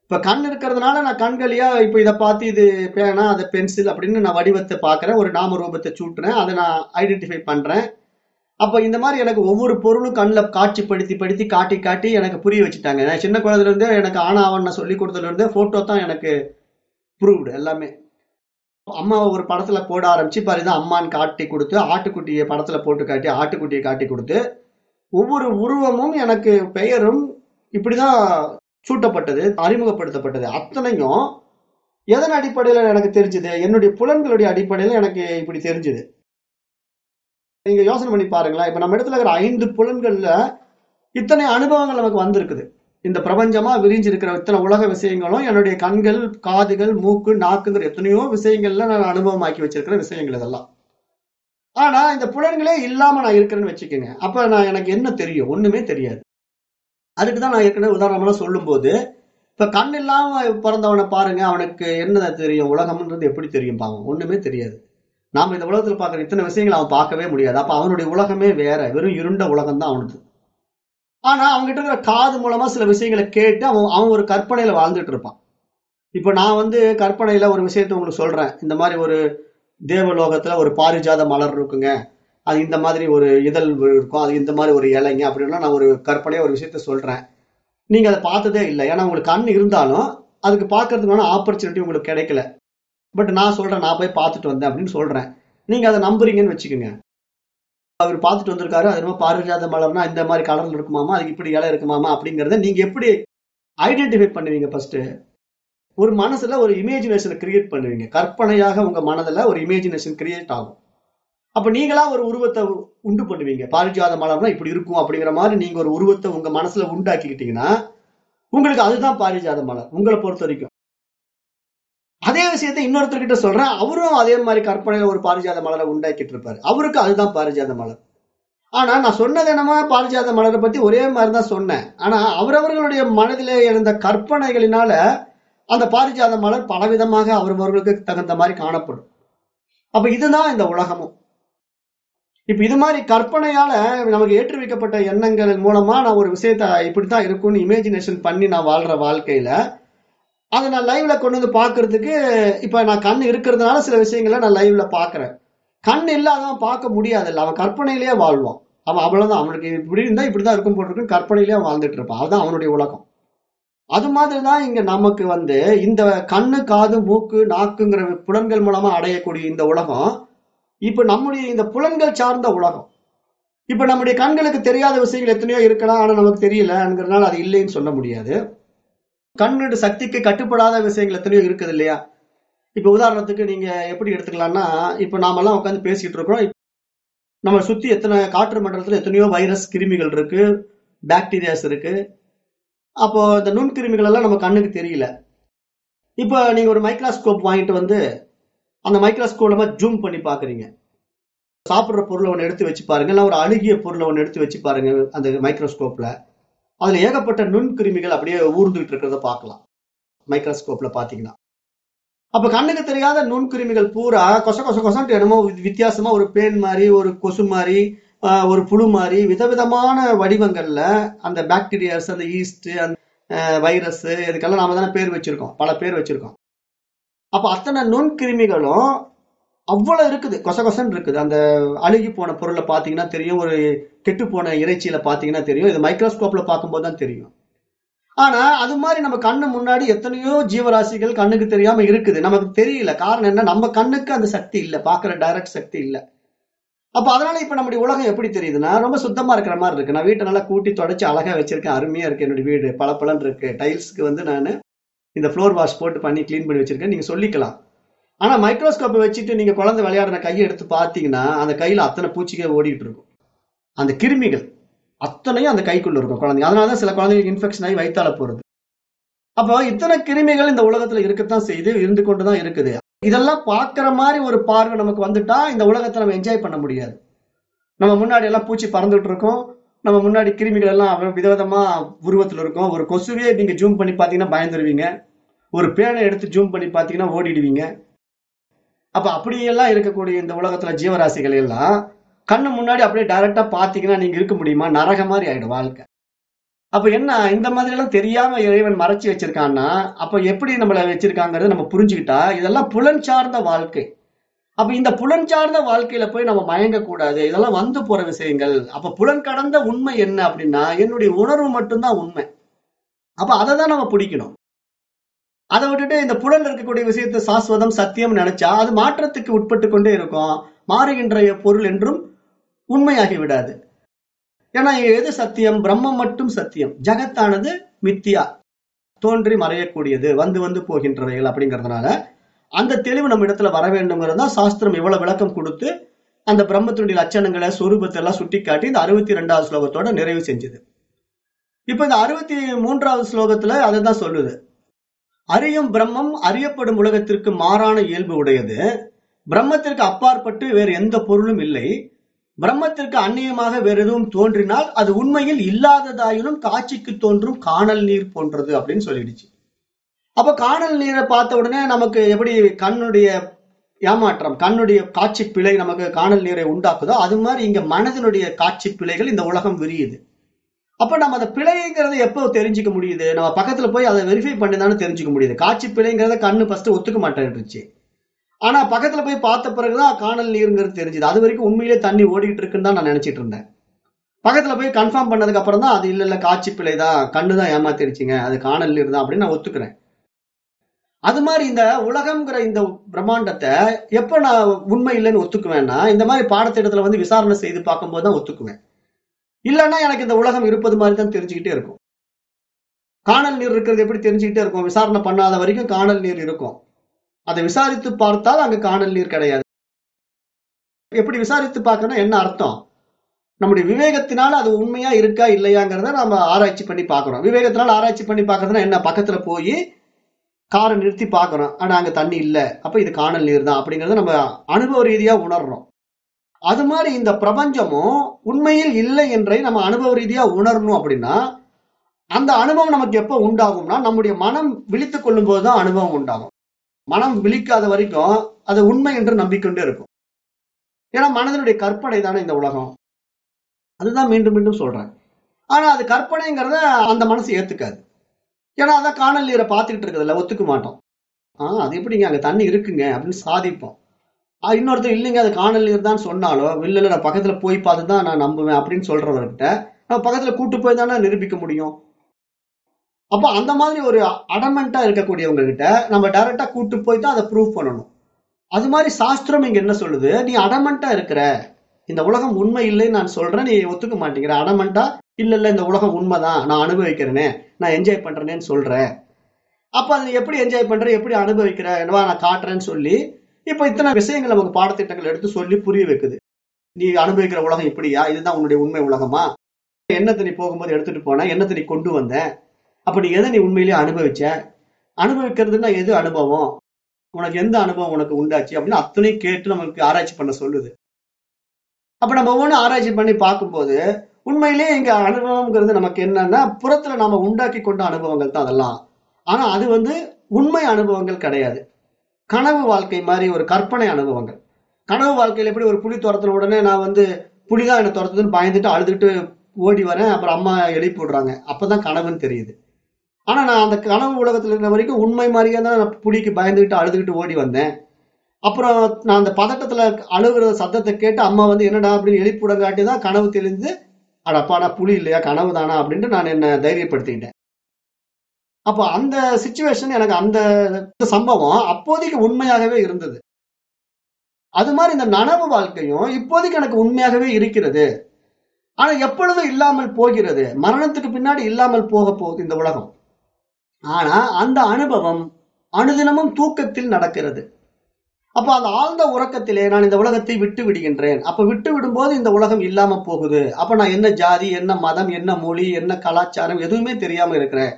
இப்ப கண் இருக்கிறதுனால நான் கண்களியா இப்ப இதை பார்த்து இது பேனா அதை பென்சில் அப்படின்னு நான் வடிவத்தை பார்க்குறேன். ஒரு நாம ரூபத்தை சூட்டுறேன். அதை நான் ஐடென்டிஃபை பண்றேன். அப்ப இந்த மாதிரி எனக்கு ஒவ்வொரு பொருளும் கண்ணில் காட்சிப்படுத்தி படுத்தி காட்டி காட்டி எனக்கு புரிய வச்சுட்டாங்க. நான் சின்ன குழந்தைலேருந்தே எனக்கு ஆனாவன் நான் சொல்லி கொடுத்ததுலேருந்தே ஃபோட்டோ தான் எனக்கு ப்ரூவ்டு எல்லாமே. அம்மாவை ஒரு படத்துல போட ஆரம்பிச்சு பாரு இதான் அம்மான்னு காட்டி கொடுத்து ஆட்டுக்குட்டியை படத்துல போட்டு காட்டி ஆட்டுக்குட்டியை காட்டி கொடுத்து ஒவ்வொரு உருவமும் எனக்கு பெயரும் இப்படிதான் சூட்டப்பட்டது அறிமுகப்படுத்தப்பட்டது. அத்தனையும் எதன் அடிப்படையில எனக்கு தெரிஞ்சுது? என்னுடைய புலன்களுடைய அடிப்படையில எனக்கு இப்படி தெரிஞ்சது. நீங்க யோசனை பண்ணி பாருங்களேன். இப்ப நம்ம இடத்துல இருக்கிற ஐந்து புலன்கள்ல இத்தனை அனுபவங்கள் நமக்கு வந்திருக்குது. இந்த பிரபஞ்சமா விரிஞ்சிருக்கிற இத்தனை உலக விஷயங்களும் என்னுடைய கண்கள் காதுகள் மூக்கு நாக்குங்கிற எத்தனையோ விஷயங்கள்ல நான் அனுபவமாக்கி வச்சிருக்கிற விஷயங்கள் இதெல்லாம். ஆனா இந்த புலன்களே இல்லாம நான் இருக்கிறேன்னு வச்சுக்கோங்க. அப்ப நான் எனக்கு என்ன தெரியும்? ஒண்ணுமே தெரியாது. அதுக்கு தான் நான் ஏற்கனவே உதாரணமெல்லாம் சொல்லும் போது இப்ப கண் இல்லாம பிறந்தவனை பாருங்க அவனுக்கு என்ன தெரியும்? உலகம்ன்றது எப்படி தெரியும் பாவம்? ஒண்ணுமே தெரியாது. நாம இந்த உலகத்துல பாக்குற இத்தனை விஷயங்களை அவன் பார்க்கவே முடியாது. அப்ப அவனுடைய உலகமே வேற. வெறும் இருண்ட உலகம் தான் அவனுக்கு ஆனா அவங்ககிட்ட இருக்கிற காது மூலமா சில விஷயங்களை கேட்டு அவன் அவன் ஒரு கற்பனையில வாழ்ந்துட்டு இருப்பான். இப்ப நான் வந்து கற்பனையில ஒரு விஷயத்த உங்களுக்கு சொல்றேன். இந்த மாதிரி ஒரு தேவலோகத்துல ஒரு பாரிஜாத மலர் இருக்குங்க. அது இந்த மாதிரி ஒரு இதழ் இருக்கும். அது இந்த மாதிரி ஒரு இலைங்க அப்படின்னா நான் ஒரு கற்பனையா ஒரு விஷயத்த சொல்றேன். நீங்க அதை பார்த்ததே இல்லை. ஏன்னா உங்களுக்கு கண் இருந்தாலும் அதுக்கு பார்க்கறதுக்கான ஆப்பர்ச்சுனிட்டி உங்களுக்கு கிடைக்கல. பட் நான் சொல்றேன் நான் போய் பார்த்துட்டு வந்தேன் அப்படின்னு சொல்றேன். நீங்க அதை நம்புறீங்கன்னு வச்சுக்கோங்க. அவர் பார்த்துட்டு வந்திருக்காரு அது ரொம்ப பாரிஜாத மலர்னா இந்த மாதிரி கலர்ல இருக்குமாமா அதுக்கு இப்படி இலை இருக்குமாமா அப்படிங்கறத நீங்க எப்படி ஐடென்டிஃபை பண்ணுவீங்க ஃபர்ஸ்ட் ஒரு மனசுல ஒரு இமேஜினேஷனை கிரியேட் பண்ணுவீங்க. கற்பனையாக உங்க மனதுல ஒரு இமேஜினேஷன் கிரியேட் ஆகும். அப்ப நீங்களா ஒரு உருவத்தை உண்டு பண்ணுவீங்க. பாரிஜாத மலர்னா இப்படி இருக்கும் அப்படிங்கிற மாதிரி நீங்க ஒரு உருவத்தை உங்க மனசுல உண்டாக்கிக்கிட்டீங்கன்னா உங்களுக்கு அதுதான் பாரிஜாத மலர். உங்களை பொறுத்த வரைக்கும். அதே விஷயத்த இன்னொருத்தர்கிட்ட சொல்றேன். அவரும் அதே மாதிரி கற்பனையில ஒரு பாரிஜாத மலரை உண்டாக்கிட்டு இருப்பாரு அவருக்கு அதுதான் பாரிஜாத மலர். ஆனா நான் சொன்னது என்னமா பாரிஜாத மலரை பத்தி ஒரே மாதிரி தான் சொன்னேன். ஆனா அவரவர்களுடைய மனதிலே இருந்த கற்பனைகளினால அந்த பாரிஜாத மலர் பலவிதமாக அவரவர்களுக்கு தகுந்த மாதிரி காணப்படும். அப்ப இதுதான் இந்த உலகமும். இப்ப இது மாதிரி கற்பனையால நமக்கு ஏற்றி வைக்கப்பட்ட எண்ணங்கள் மூலமா நான் ஒரு விஷயத்த இப்படித்தான் இருக்கும்னு இமேஜினேஷன் பண்ணி நான் வாழ்ற வாழ்க்கையில அதை நான் லைவ்ல கொண்டு வந்து பாக்குறதுக்கு இப்ப நான் கண் இருக்கிறதுனால சில விஷயங்களை நான் லைவ்ல பாக்குறேன் கண் இல்லாதவன் பார்க்க முடியாதுல்ல. அவன் கற்பனையிலேயே வாழ்வான். அவன் அவ்வளவுதான். அவனுக்கு இப்படி இருந்தா இப்படிதான் இருக்கும் போட்டிருக்கும் கற்பனையிலேயே வாழ்ந்துட்டு இருப்பான். அதுதான் அவனுடைய உலகம். அது மாதிரிதான் இங்க நமக்கு வந்து இந்த கண்ணு காது மூக்கு நாக்குங்கிற புலன்கள் மூலமா அடையக்கூடிய இந்த உலகம் இப்ப நம்முடைய இந்த புலன்கள் சார்ந்த உலகம். இப்ப நம்முடைய கண்களுக்கு தெரியாத விஷயங்கள் எத்தனையோ இருக்கலாம். ஆனா நமக்கு தெரியலங்கிறதுனால அது இல்லைன்னு சொல்ல முடியாது. கண்ணோட சக்திக்கு கட்டுப்படாத விஷயங்கள் எத்தனையோ இருக்குது இல்லையா? இப்ப உதாரணத்துக்கு நீங்க எப்படி எடுத்துக்கலாம்னா இப்ப நாமெல்லாம் உட்காந்து பேசிட்டு இருக்கிறோம். நம்ம சுத்தி எத்தனை காற்று மண்டலத்துல எத்தனையோ வைரஸ் கிருமிகள் இருக்கு பாக்டீரியாஸ் இருக்கு. அப்போ இந்த நுண்கிருமிகள் எல்லாம் நம்ம கண்ணுக்கு தெரியல. இப்போ நீங்க ஒரு மைக்ரோஸ்கோப் வாங்கிட்டு வந்து அந்த மைக்ரோஸ்கோப்ல ஜூம் பண்ணி பாக்குறீங்க சாப்பிடுற பொருளை ஒன்று எடுத்து வச்சு பாருங்க. இல்லை ஒரு அழுகிய பொருளை ஒன்று எடுத்து வச்சு பாருங்க அந்த மைக்ரோஸ்கோப்ல அதுல ஏகப்பட்ட நுண்கிருமிகள் அப்படியே ஊர்ந்துகிட்டு இருக்கிறத பார்க்கலாம். மைக்ரோஸ்கோப்ல பாத்தீங்கன்னா அப்ப கண்ணுக்கு தெரியாத நுண்கிருமிகள் பூரா கொச கொச கொசன்ட்டு என்னமோ வித்தியாசமா ஒரு பேன் மாதிரி ஒரு கொசு மாதிரி ஒரு புழு மாதிரி விதவிதமான வடிவங்கள்ல அந்த பாக்டீரியாஸ் அந்த ஈஸ்ட் அந்த வைரஸ் இதுக்கெல்லாம் நாம தானே பேர் வச்சிருக்கோம். பல பேர் வச்சிருக்கோம். அப்ப அத்தனை நுண்கிருமிகளும் அவ்வளவு இருக்குது. கொச கொசன்னு இருக்குது. அந்த அழுகி போன பொருளை பார்த்தீங்கன்னா தெரியும். ஒரு கெட்டு போன இறைச்சியில பார்த்தீங்கன்னா தெரியும். இது மைக்ரோஸ்கோப்ல பார்க்கும்போது தான் தெரியும். ஆனா அது மாதிரி நம்ம கண்ணு முன்னாடி எத்தனையோ ஜீவராசிகள் கண்ணுக்கு தெரியாம இருக்குது. நமக்கு தெரியல. காரணம் என்ன? நம்ம கண்ணுக்கு அந்த சக்தி இல்லை. பார்க்குற டைரக்ட் சக்தி இல்லை. அப்ப அதனால இப்ப நம்முடைய உலகம் எப்படி தெரியுதுன்னா ரொம்ப சுத்தமா இருக்கிற மாதிரி இருக்கு. நான் வீட்டை நல்லா கூட்டி தொடச்சி அழகா வச்சிருக்கேன். அருமையா இருக்கு என்னுடைய வீடு. பல இருக்கு. டைல்ஸ்க்கு வந்து நான் இந்த ஃப்ளோர் வாஷ் போட்டு பண்ணி க்ளீன் பண்ணி வச்சிருக்கேன். நீங்க சொல்லிக்கலாம். ஆனா மைக்ரோஸ்கோப்பை வச்சுட்டு நீங்க குழந்தை விளையாடுற கையை எடுத்து பாத்தீங்கன்னா அந்த கையில அத்தனை பூச்சிகள் ஓடிட்டு இருக்கும். அந்த கிருமிகள் அத்தனையும் அந்த கைக்குள்ள இருக்கும் குழந்தைங்க. அதனாலதான் சில குழந்தைங்களுக்கு இன்ஃபெக்ஷன் ஆகி வைத்தால போறது. அப்போ இத்தனை கிருமிகள் இந்த உலகத்துல இருக்கத்தான் செய்து இருந்து கொண்டுதான் இருக்குது. இதெல்லாம் பாக்குற மாதிரி ஒரு பார்வை நமக்கு வந்துட்டா இந்த உலகத்தை நம்ம என்ஜாய் பண்ண முடியாது. நம்ம முன்னாடி எல்லாம் பூச்சி பறந்துட்டு இருக்கோம். நம்ம முன்னாடி கிருமிகள் எல்லாம் விதவிதமா உருவத்துல இருக்கும். ஒரு கொசுவே நீங்க ஜூம் பண்ணி பாத்தீங்கன்னா பயந்துருவீங்க. ஒரு பேனை எடுத்து ஜூம் பண்ணி பாத்தீங்கன்னா ஓடிடுவீங்க. அப்ப அப்படியெல்லாம் இருக்கக்கூடிய இந்த உலகத்துல ஜீவராசிகள் எல்லாம் கண்ணு முன்னாடி அப்படியே டைரக்டா பாத்தீங்கன்னா நீங்க இருக்க முடியுமா? நரக மாதிரி ஆயிடும் வாழ்க்கை. அப்ப என்ன இந்த மாதிரி எல்லாம் தெரியாம இறைவன் மறைச்சு வச்சிருக்கான்னா அப்ப எப்படி நம்மளை வச்சிருக்காங்கிறத நம்ம புரிஞ்சுக்கிட்டா இதெல்லாம் புலன் சார்ந்த வாழ்க்கை. அப்ப இந்த புலன் சார்ந்த வாழ்க்கையில போய் நம்ம மயங்க கூடாது இதெல்லாம் வந்து போற விஷயங்கள். அப்ப புலன் கடந்த உண்மை என்ன அப்படின்னா என்னுடைய உணர்வு மட்டும்தான் உண்மை. அப்ப அதை தான் நம்ம பிடிக்கணும். அதை விட்டுட்டு இந்த புலன் இருக்கக்கூடிய விஷயத்தை சாஸ்வதம் சத்தியம் நினைச்சா அது மாற்றத்துக்கு உட்பட்டு கொண்டே இருக்கும். மாறுகின்ற பொருள் என்றும் உண்மையாகி விடாது. ஏன்னா எது சத்தியம்? பிரம்மம் மட்டும் சத்தியம். ஜகத்தானது மித்தியா. தோன்றி மறையக்கூடியது வந்து வந்து போகின்றவைகள் அப்படிங்கிறதுனால அந்த தெளிவு நம்ம இடத்துல வர வேண்டும்ங்கிறது தான் சாஸ்திரம் இவ்வளவு விளக்கம் கொடுத்து அந்த பிரம்மத்தினுடைய லட்சணங்களை சொரூபத்தை எல்லாம் சுட்டி காட்டி இந்த அறுபத்தி ரெண்டாவது ஸ்லோகத்தோட நிறைவு செஞ்சது. இப்ப இந்த அறுபத்தி மூன்றாவது ஸ்லோகத்துல அதை தான் சொல்லுது. அறியும் பிரம்மம் அறியப்படும் உலகத்திற்கு மாறான இயல்பு உடையது. பிரம்மத்திற்கு அப்பாற்பட்டு வேறு எந்த பொருளும் இல்லை. பிரம்மத்திற்கு அந்நியமாக வேறு எதுவும் தோன்றினால் அது உண்மையில் இல்லாததாயினும் காட்சிக்கு தோன்றும் காணல் நீர் போன்றது அப்படின்னு சொல்லிடுச்சு. அப்ப காணல் நீரை பார்த்த உடனே நமக்கு எப்படி கண்ணுடைய ஏமாற்றம் கண்ணுடைய காட்சி பிழை நமக்கு காணல் நீரை உண்டாக்குதோ அது மாதிரி இங்க மனதினுடைய காட்சி பிழைகள் இந்த உலகம் விரியுது. அப்ப நம்ம அந்த பிழைங்கிறத எப்போ தெரிஞ்சுக்க முடியுது? நம்ம பக்கத்துல போய் அதை வெரிஃபை பண்ணி தெரிஞ்சுக்க முடியுது. காட்சி பிழைங்கிறத கண்ணு ஃபர்ஸ்ட் ஒத்துக்க மாட்டேன்ருச்சு. ஆனா பக்கத்துல போய் பார்த்த பிறகுதான் காணல் நீருங்கிறது தெரிஞ்சுது. அது வரைக்கும் உண்மையிலே தண்ணி ஓடிக்கிட்டு இருக்குன்னு தான் நான் நினைச்சிட்டு இருந்தேன். பக்கத்துல போய் கன்ஃபார்ம் பண்ணதுக்கு அப்புறம் தான் அது இல்ல இல்ல காட்சி பிழை தான் கண்ணு தான் ஏமாத்திருச்சிங்க அது காணல் நீர் தான் அப்படின்னு நான் ஒத்துக்கிறேன். அது மாதிரி இந்த உலகம்ங்கிற இந்த பிரம்மாண்டத்தை எப்ப நான் உண்மை இல்லைன்னு ஒத்துக்குவேன்னா இந்த மாதிரி பாடத்திட்டத்துல வந்து விசாரணை செய்து பார்க்கும்போது தான் ஒத்துக்குவேன். இல்லைன்னா எனக்கு இந்த உலகம் இருப்பது மாதிரி தான் தெரிஞ்சுக்கிட்டே இருக்கும். காணல் நீர் இருக்கிறது எப்படி தெரிஞ்சுக்கிட்டே இருக்கும்? விசாரணை பண்ணாத வரைக்கும் காணல் நீர் இருக்கும். அதை விசாரித்து பார்த்தால் அங்க காணல் நீர் கிடையாது. எப்படி விசாரித்து பார்க்கணும் என்ன அர்த்தம்? நம்முடைய விவேகத்தினால அது உண்மையா இருக்கா இல்லையாங்கிறத நம்ம ஆராய்ச்சி பண்ணி பார்க்கறோம் விவேகத்தினால ஆராய்ச்சி பண்ணி பார்க்கறதுனா என்ன? பக்கத்துல போய் காரை நிறுத்தி பார்க்கறோம் ஆனா அங்க தண்ணி இல்லை. அப்ப இது காணல் நீர் தான் அப்படிங்கறத நம்ம அனுபவ ரீதியா உணர்றோம். அது மாதிரி இந்த பிரபஞ்சமும் உண்மையில் இல்லை என்றை நம்ம அனுபவ ரீதியா உணரணும் அப்படின்னா அந்த அனுபவம் நமக்கு எப்போ உண்டாகும்னா நம்முடைய மனம் விழித்துக் கொள்ளும் போதுதான் அனுபவம் உண்டாகும். மனம் விழிக்காத வரைக்கும் அது உண்மை என்று நம்பிக்கொண்டே இருக்கும். ஏன்னா மனதனுடைய கற்பனை தானே இந்த உலகம். அதுதான் மீண்டும் மீண்டும் சொல்றேன். ஆனா அது கற்பனைங்கிறத அந்த மனசு ஏத்துக்காது. ஏன்னா அதான் காணல் நீரை பார்த்துக்கிட்டு இருக்கிறதுல ஒத்துக்க மாட்டோம். ஆஹ் அது எப்படிங்க? அங்க தண்ணி இருக்குங்க அப்படின்னு சாதிப்போம். இன்னொருத்தர் இல்லைங்க அது காணல் தான் சொன்னாலோ இல்லை இல்லை நான் பக்கத்தில் போய் பார்த்து தான் நான் நம்புவேன் அப்படின்னு சொல்றவர்கிட்ட நான் பக்கத்தில் கூட்டு போய் தானே நிரூபிக்க முடியும்? அப்போ அந்த மாதிரி ஒரு அடமெண்டா இருக்கக்கூடியவங்க கிட்ட நம்ம டைரக்டா கூட்டு போய் தான் அதை ப்ரூவ் பண்ணணும். அது மாதிரி சாஸ்திரம் இங்க என்ன சொல்லுது? நீ அடமெண்டா இருக்கிற இந்த உலகம் உண்மை இல்லைன்னு நான் சொல்றேன் நீ ஒத்துக்க மாட்டேங்கிற. அடமெண்டா இல்ல இல்ல இந்த உலகம் உண்மைதான் நான் அனுபவிக்கிறேனே நான் என்ஜாய் பண்றேனேன்னு சொல்றேன் அப்ப அது எப்படி என்ஜாய் பண்ற எப்படி அனுபவிக்கிற? என்னவா நான் காட்டுறேன்னு சொல்லி இப்ப இத்தனை விஷயங்கள் நமக்கு பாடத்திட்டங்கள் எடுத்து சொல்லி புரிய வைக்குது. நீ அனுபவிக்கிற உலகம் இப்படியா? இதுதான் உன்னுடைய உண்மை உலகமா? என்னத்தை நீ போகும்போது எடுத்துட்டு போன? என்னத்தை நீ கொண்டு வந்த? அப்ப நீ எதை நீ உண்மையிலேயே அனுபவிச்ச? அனுபவிக்கிறதுனா எது அனுபவம்? உனக்கு எந்த அனுபவம் உனக்கு உண்டாச்சு? அப்படின்னு அத்தனையும் கேட்டு நமக்கு ஆராய்ச்சி பண்ண சொல்லுது. அப்ப நம்ம ஒவ்வொன்றும் ஆராய்ச்சி பண்ணி பார்க்கும்போது உண்மையிலேயே இங்க அனுபவம்ங்கிறது நமக்கு என்னன்னா புறத்துல நாம உண்டாக்கி கொண்ட அனுபவங்கள் தான் அதெல்லாம். ஆனா அது வந்து உண்மை அனுபவங்கள் கிடையாது. கனவு வாழ்க்கை மாதிரி ஒரு கற்பனை அனுபவங்கள் கனவு வாழ்க்கையில் எப்படி ஒரு புலி துரத்துன உடனே நான் வந்து புலிதான் என்னை துரத்துதுன்னு பயந்துட்டு அழுதுட்டு ஓடி வரேன் அப்புறம் அம்மா எழுப்பி விடுறாங்க. அப்பதான் கனவுன்னு தெரியுது. ஆனா நான் அந்த கனவு உலகத்துல இருக்கிற வரைக்கும் உண்மை மாதிரியே தான் நான் புலிக்கு பயந்துகிட்டு அழுதுகிட்டு ஓடி வந்தேன். அப்புறம் நான் அந்த பதட்டத்துல அழுகுற சத்தத்தை கேட்டு அம்மா வந்து என்னடா அப்படின்னு எழுப்பி விடங்காட்டி தான் கனவு தெளிந்து அடப்பாடா புலி இல்லையா கனவு தானா அப்படின்ட்டு நான் என்ன தைரியப்படுத்திக்கிட்டேன். அப்போ அந்த சுச்சுவேஷன் எனக்கு அந்த சம்பவம் அப்போதைக்கு உண்மையாகவே இருந்தது. அது மாதிரி இந்த நனவு வாழ்க்கையும் இப்போதைக்கு எனக்கு உண்மையாகவே இருக்கிறது. ஆனா எப்பொழுதும் இல்லாமல் போகிறது மரணத்துக்கு பின்னாடி இல்லாமல் போக போகுது இந்த உலகம். ஆனா அந்த அனுபவம் அனுதினமும் தூக்கத்தில் நடக்கிறது. அப்ப அந்த ஆழ்ந்த உறக்கத்திலே நான் இந்த உலகத்தை விட்டு விடுகின்றேன். அப்ப விட்டு விடும்போது இந்த உலகம் இல்லாம போகுது. அப்ப நான் என்ன ஜாதி என்ன மதம் என்ன மொழி என்ன கலாச்சாரம் எதுவுமே தெரியாம இருக்கிறேன்.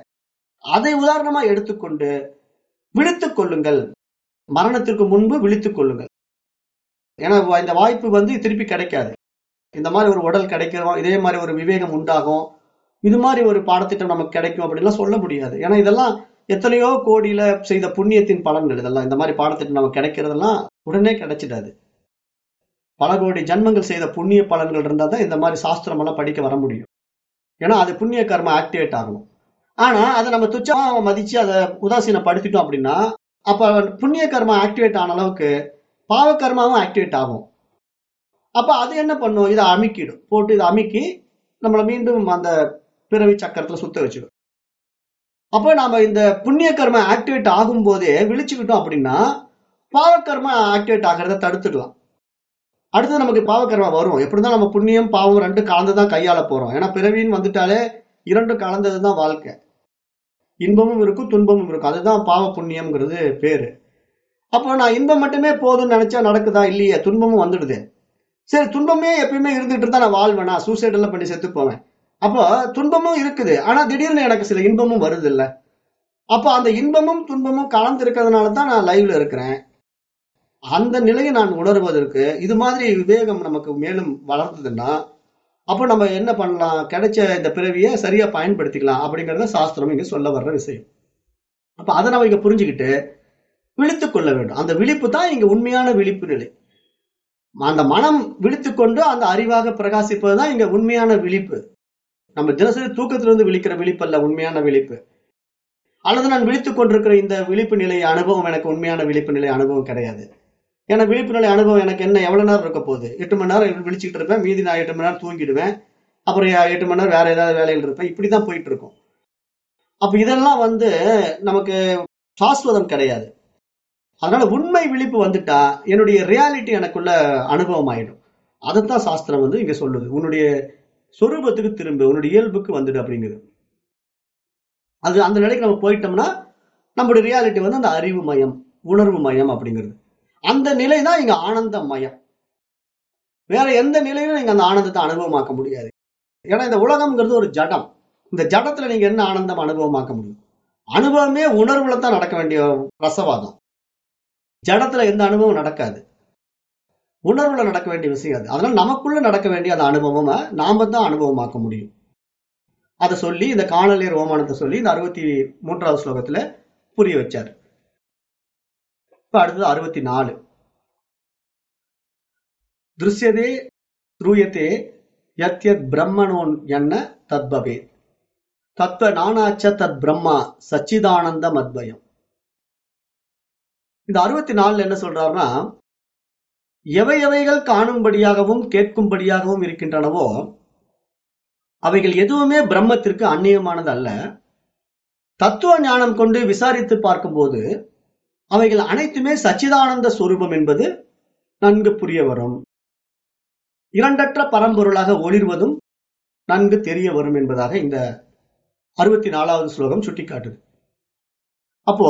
அதை உதாரணமா எடுத்துக்கொண்டு விழித்துக் கொள்ளுங்கள். மரணத்திற்கு முன்பு விழித்துக் கொள்ளுங்கள். ஏன்னா இந்த வாய்ப்பு வந்து திருப்பி கிடைக்காது. இந்த மாதிரி ஒரு உடல் கிடைக்கிறோம் இதே மாதிரி ஒரு விவேகம் உண்டாகும் இது மாதிரி ஒரு பாடத்திட்டம் நமக்கு கிடைக்கும் அப்படின்லாம் சொல்ல முடியாது. ஏன்னா இதெல்லாம் எத்தனையோ கோடியில செய்த புண்ணியத்தின் பலன்கள் இதெல்லாம். இந்த மாதிரி பாடத்திட்டம் நமக்கு கிடைக்கிறதெல்லாம் உடனே கிடைச்சிடாது. பல கோடி ஜன்மங்கள் செய்த புண்ணிய பலன்கள் இருந்தால் தான் இந்த மாதிரி சாஸ்திரம் எல்லாம் படிக்க வர முடியும். ஏன்னா அது புண்ணிய கர்மம் ஆக்டிவேட் ஆகணும் ஆனா அதை நம்ம துச்சமா மதிச்சு அதை உதாசீனப்படுத்திட்டோம் அப்படின்னா அப்ப புண்ணிய கர்மம் ஆக்டிவேட் ஆன அளவுக்கு பாவ கர்மாவும் ஆக்டிவேட் ஆகும். அப்ப அது என்ன பண்ணும்? இதை அமுக்கிடும். போட்டு இதை அமுக்கி நம்மளை மீண்டும் அந்த பிறவி சக்கரத்துல சுத்த வச்சிடும். அப்போ நாம இந்த புண்ணிய கர்ம ஆக்டிவேட் ஆகும் போதே விழிச்சுக்கிட்டோம் அப்படின்னா பாவக்கர்மா ஆக்டிவேட் ஆகிறத தடுத்துடலாம். அடுத்து நமக்கு பாவக்கர்மா வரும். எப்படிதான் நம்ம புண்ணியம் பாவம் ரெண்டு கலந்துதான் கையாள போறோம். ஏன்னா பிறவின்னு வந்துட்டாலே கலந்தது கலந்ததுதான் வாழ்க்கை. இன்பமும் இருக்கும் துன்பமும் இருக்கும் அதுதான் பாவ புண்ணியம்ங்கிறது பேரு. அப்போ நான் இன்பம் மட்டுமே போதும்னு நினைச்சா நடக்குதா? இல்லையே. துன்பமும் வந்துடுது. சரி துன்பமே எப்பயுமே இருந்துட்டு இருந்தா நான் வாழ்வேனா? சூசைட் எல்லாம் பண்ணி செத்து போவேன். அப்போ துன்பமும் இருக்குது. ஆனா திடீர்னு எனக்கு சில இன்பமும் வருது இல்ல அப்போ அந்த இன்பமும் துன்பமும் கலந்து இருக்கிறதுனால தான் நான் லைவ்ல இருக்கிறேன். அந்த நிலையை நான் உணர்வதற்கு இது மாதிரி விவேகம் நமக்கு மேலும் வளர்ந்ததுன்னா அப்போ நம்ம என்ன பண்ணலாம்? கிடைச்ச இந்த பிறவியை சரியா பயன்படுத்திக்கலாம் அப்படிங்கிறத சாஸ்திரம் இங்க சொல்ல வர்ற விஷயம். அப்ப அதை நம்ம இங்க புரிஞ்சுக்கிட்டு விழித்து கொள்ள வேண்டும். அந்த விழிப்பு தான் இங்க உண்மையான விழிப்பு நிலை. அந்த மனம் விழித்துக்கொண்டு அந்த அறிவாக பிரகாசிப்பது தான் இங்க உண்மையான விழிப்பு. நம்ம தினசரி தூக்கத்திலிருந்து விழிக்கிற விழிப்பு அல்ல உண்மையான விழிப்பு. அல்லது நான் விழித்துக் கொண்டிருக்கிற இந்த விழிப்பு நிலை அனுபவம் எனக்கு உண்மையான விழிப்பு நிலை அனுபவம் கிடையாது. ஏன்னா விழிப்புணர்வு அனுபவம் எனக்கு என்ன? எவ்வளவு நேரம் இருக்க போகுது? எட்டு மணி நேரம் விழிச்சுட்டு இருப்பேன். மீதி நான் எட்டு மணி நேரம் தூங்கிடுவேன். அப்புறம் எட்டு மணி நேரம் வேற ஏதாவது வேலையில் இருப்பேன். இப்படிதான் போயிட்டு இருக்கும் அப்ப இதெல்லாம் வந்து நமக்கு சாஸ்வதம் கிடையாது. அதனால உண்மை விழிப்பு வந்துட்டா என்னுடைய ரியாலிட்டி எனக்குள்ள அனுபவம் ஆயிடும் அதைத்தான் சாஸ்திரம் வந்து இங்க சொல்லுது. உன்னுடைய சொரூபத்துக்கு திரும்ப உன்னுடைய இயல்புக்கு வந்துடு அப்படிங்கிறது அது அந்த நிலைக்கு நம்ம போயிட்டோம்னா நம்மளுடைய ரியாலிட்டி வந்து அந்த அறிவு மயம் உணர்வு மயம் அப்படிங்கிறது. அந்த நிலை தான் இங்க ஆனந்த மயம் வேற எந்த நிலையிலும் நீங்க அந்த ஆனந்தத்தை அனுபவமாக்க முடியாது. ஏன்னா இந்த உலகம்ங்கிறது ஒரு ஜடம். இந்த ஜடத்துல நீங்க என்ன ஆனந்தம் அனுபவமாக்க முடியும்? அனுபவமே உணர்வுல தான் நடக்க வேண்டிய ரசவாதம். ஜடத்துல எந்த அனுபவம் நடக்காது. உணர்வுல நடக்க வேண்டிய விஷயம் அது. அதனால நமக்குள்ள நடக்க வேண்டிய அந்த அனுபவமா நாம தான் அனுபவமாக்க முடியும். அதை சொல்லி இந்த காணலியர் ஓமானத்தை சொல்லி இந்த அறுபத்தி மூன்றாவது ஸ்லோகத்துல புரிய வச்சார். இப்ப அடுத்தது அறுபத்தி நாலு திருஷ்யதே ஸ்ரூயத்தே யத் யத் பிரம்மணோன் என்ன தத்பவே. தத்வ நானாச்ச தத் பிரம்மா சச்சிதானந்த மத்வயம் இந்த அறுபத்தி நாலுல என்ன சொல்றாருன்னா எவை எவைகள் காணும்படியாகவும் கேட்கும்படியாகவும் இருக்கின்றனவோ அவைகள் எதுவுமே பிரம்மத்திற்கு அந்நியமானது அல்ல தத்துவ ஞானம் கொண்டு விசாரித்து பார்க்கும்போது அவைகள் அனைத்துமே சச்சிதானந்த ஸ்வரூபம் என்பது நன்கு புரிய வரும் இரண்டற்ற பரம்பொருளாக ஒளிர்வதும் நன்கு தெரிய வரும் என்பதாக இந்த அறுபத்தி நாலாவது ஸ்லோகம் சுட்டிக்காட்டுது. அப்போ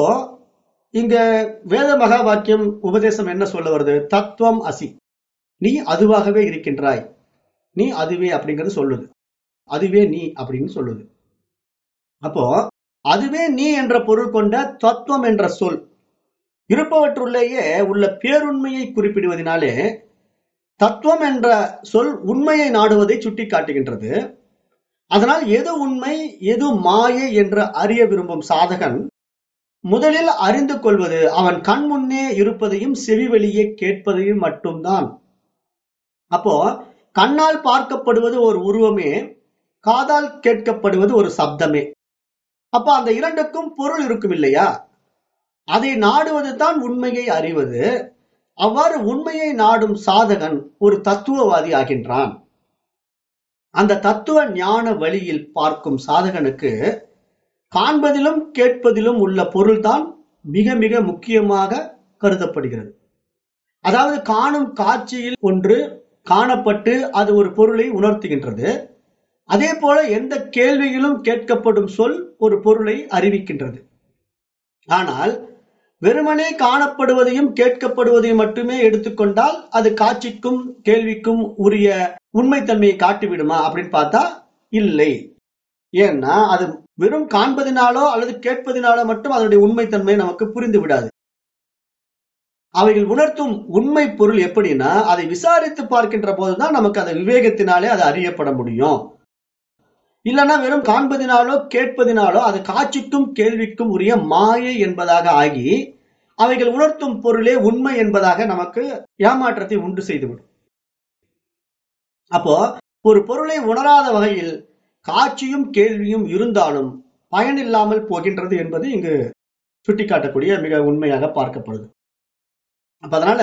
இங்க வேத மகா வாக்கியம் உபதேசம் என்ன சொல்ல வருது? தத்துவம் அசி. நீ அதுவாகவே இருக்கின்றாய். நீ அதுவே அப்படிங்கிறது சொல்லுது. அதுவே நீ அப்படின்னு சொல்லுது. அப்போ அதுவே நீ என்ற பொருள் கொண்ட தத்துவம் என்ற சொல் இருப்பவற்றுள்ளேயே உள்ள பேருண்மையை குறிப்பிடுவதனாலே தத்துவம் என்ற சொல் உண்மையை நாடுவதை சுட்டி காட்டுகின்றது அதனால் எது உண்மை எது மாயை என்று அறிய விரும்பும் சாதகன் முதலில் அறிந்து கொள்வது அவன் கண் முன்னே இருப்பதையும் செவி வெளியே கேட்பதையும் மட்டும்தான். அப்போ கண்ணால் பார்க்கப்படுவது ஒரு உருவமே காதால் கேட்கப்படுவது ஒரு சப்தமே. அப்ப அந்த இரண்டுக்கும் பொருள் இருக்கும் இல்லையா அதை நாடுவது தான் உண்மையை அறிவது. அவ்வாறு உண்மையை நாடும் சாதகன் ஒரு தத்துவவாதி ஆகின்றான். அந்த தத்துவ ஞான வழியில் பார்க்கும் சாதகனுக்கு காண்பதிலும் கேட்பதிலும் உள்ள பொருள்தான் மிக மிக முக்கியமாக கருதப்படுகிறது. அதாவது காணும் காட்சியில் ஒன்று காணப்பட்டு அது ஒரு பொருளை உணர்த்துகின்றது. அதே போல எந்த கேள்வியிலும் கேட்கப்படும் சொல் ஒரு பொருளை அறிவிக்கின்றது. ஆனால் வெறுமனே காணப்படுவதையும் கேட்கப்படுவதையும் மட்டுமே எடுத்துக்கொண்டால் அது காட்சிக்கும் கேள்விக்கும் உரிய உண்மைத்தன்மையை காட்டிவிடுமா அப்படின்னு பார்த்தா இல்லை. ஏன்னா அது வெறும் காண்பதினாலோ அல்லது கேட்பதினாலோ மட்டும் அதனுடைய உண்மைத்தன்மை நமக்கு புரிந்து விடாது. அவைகள் உணர்த்தும் உண்மை பொருள் எப்படின்னா அதை விசாரித்து பார்க்கின்ற போதுதான் நமக்கு அதை விவேகத்தினாலே அது அறியப்பட முடியும். இல்லைன்னா வெறும் காண்பதினாலோ கேட்பதினாலோ அது காட்சிக்கும் கேள்விக்கும் உரிய மாயை என்பதாக ஆகி அவைகள் உணர்த்தும் பொருளே உண்மை என்பதாக நமக்கு ஏமாற்றத்தை உண்டு செய்துவிடும். அப்போ ஒரு பொருளை உணராத வகையில் காட்சியும் கேள்வியும் இருந்தாலும் பயனில்லாமல் போகின்றது என்பது இங்கு சுட்டிக்காட்டக்கூடிய மிக உண்மையாக பார்க்கப்படுது. அப்ப அதனால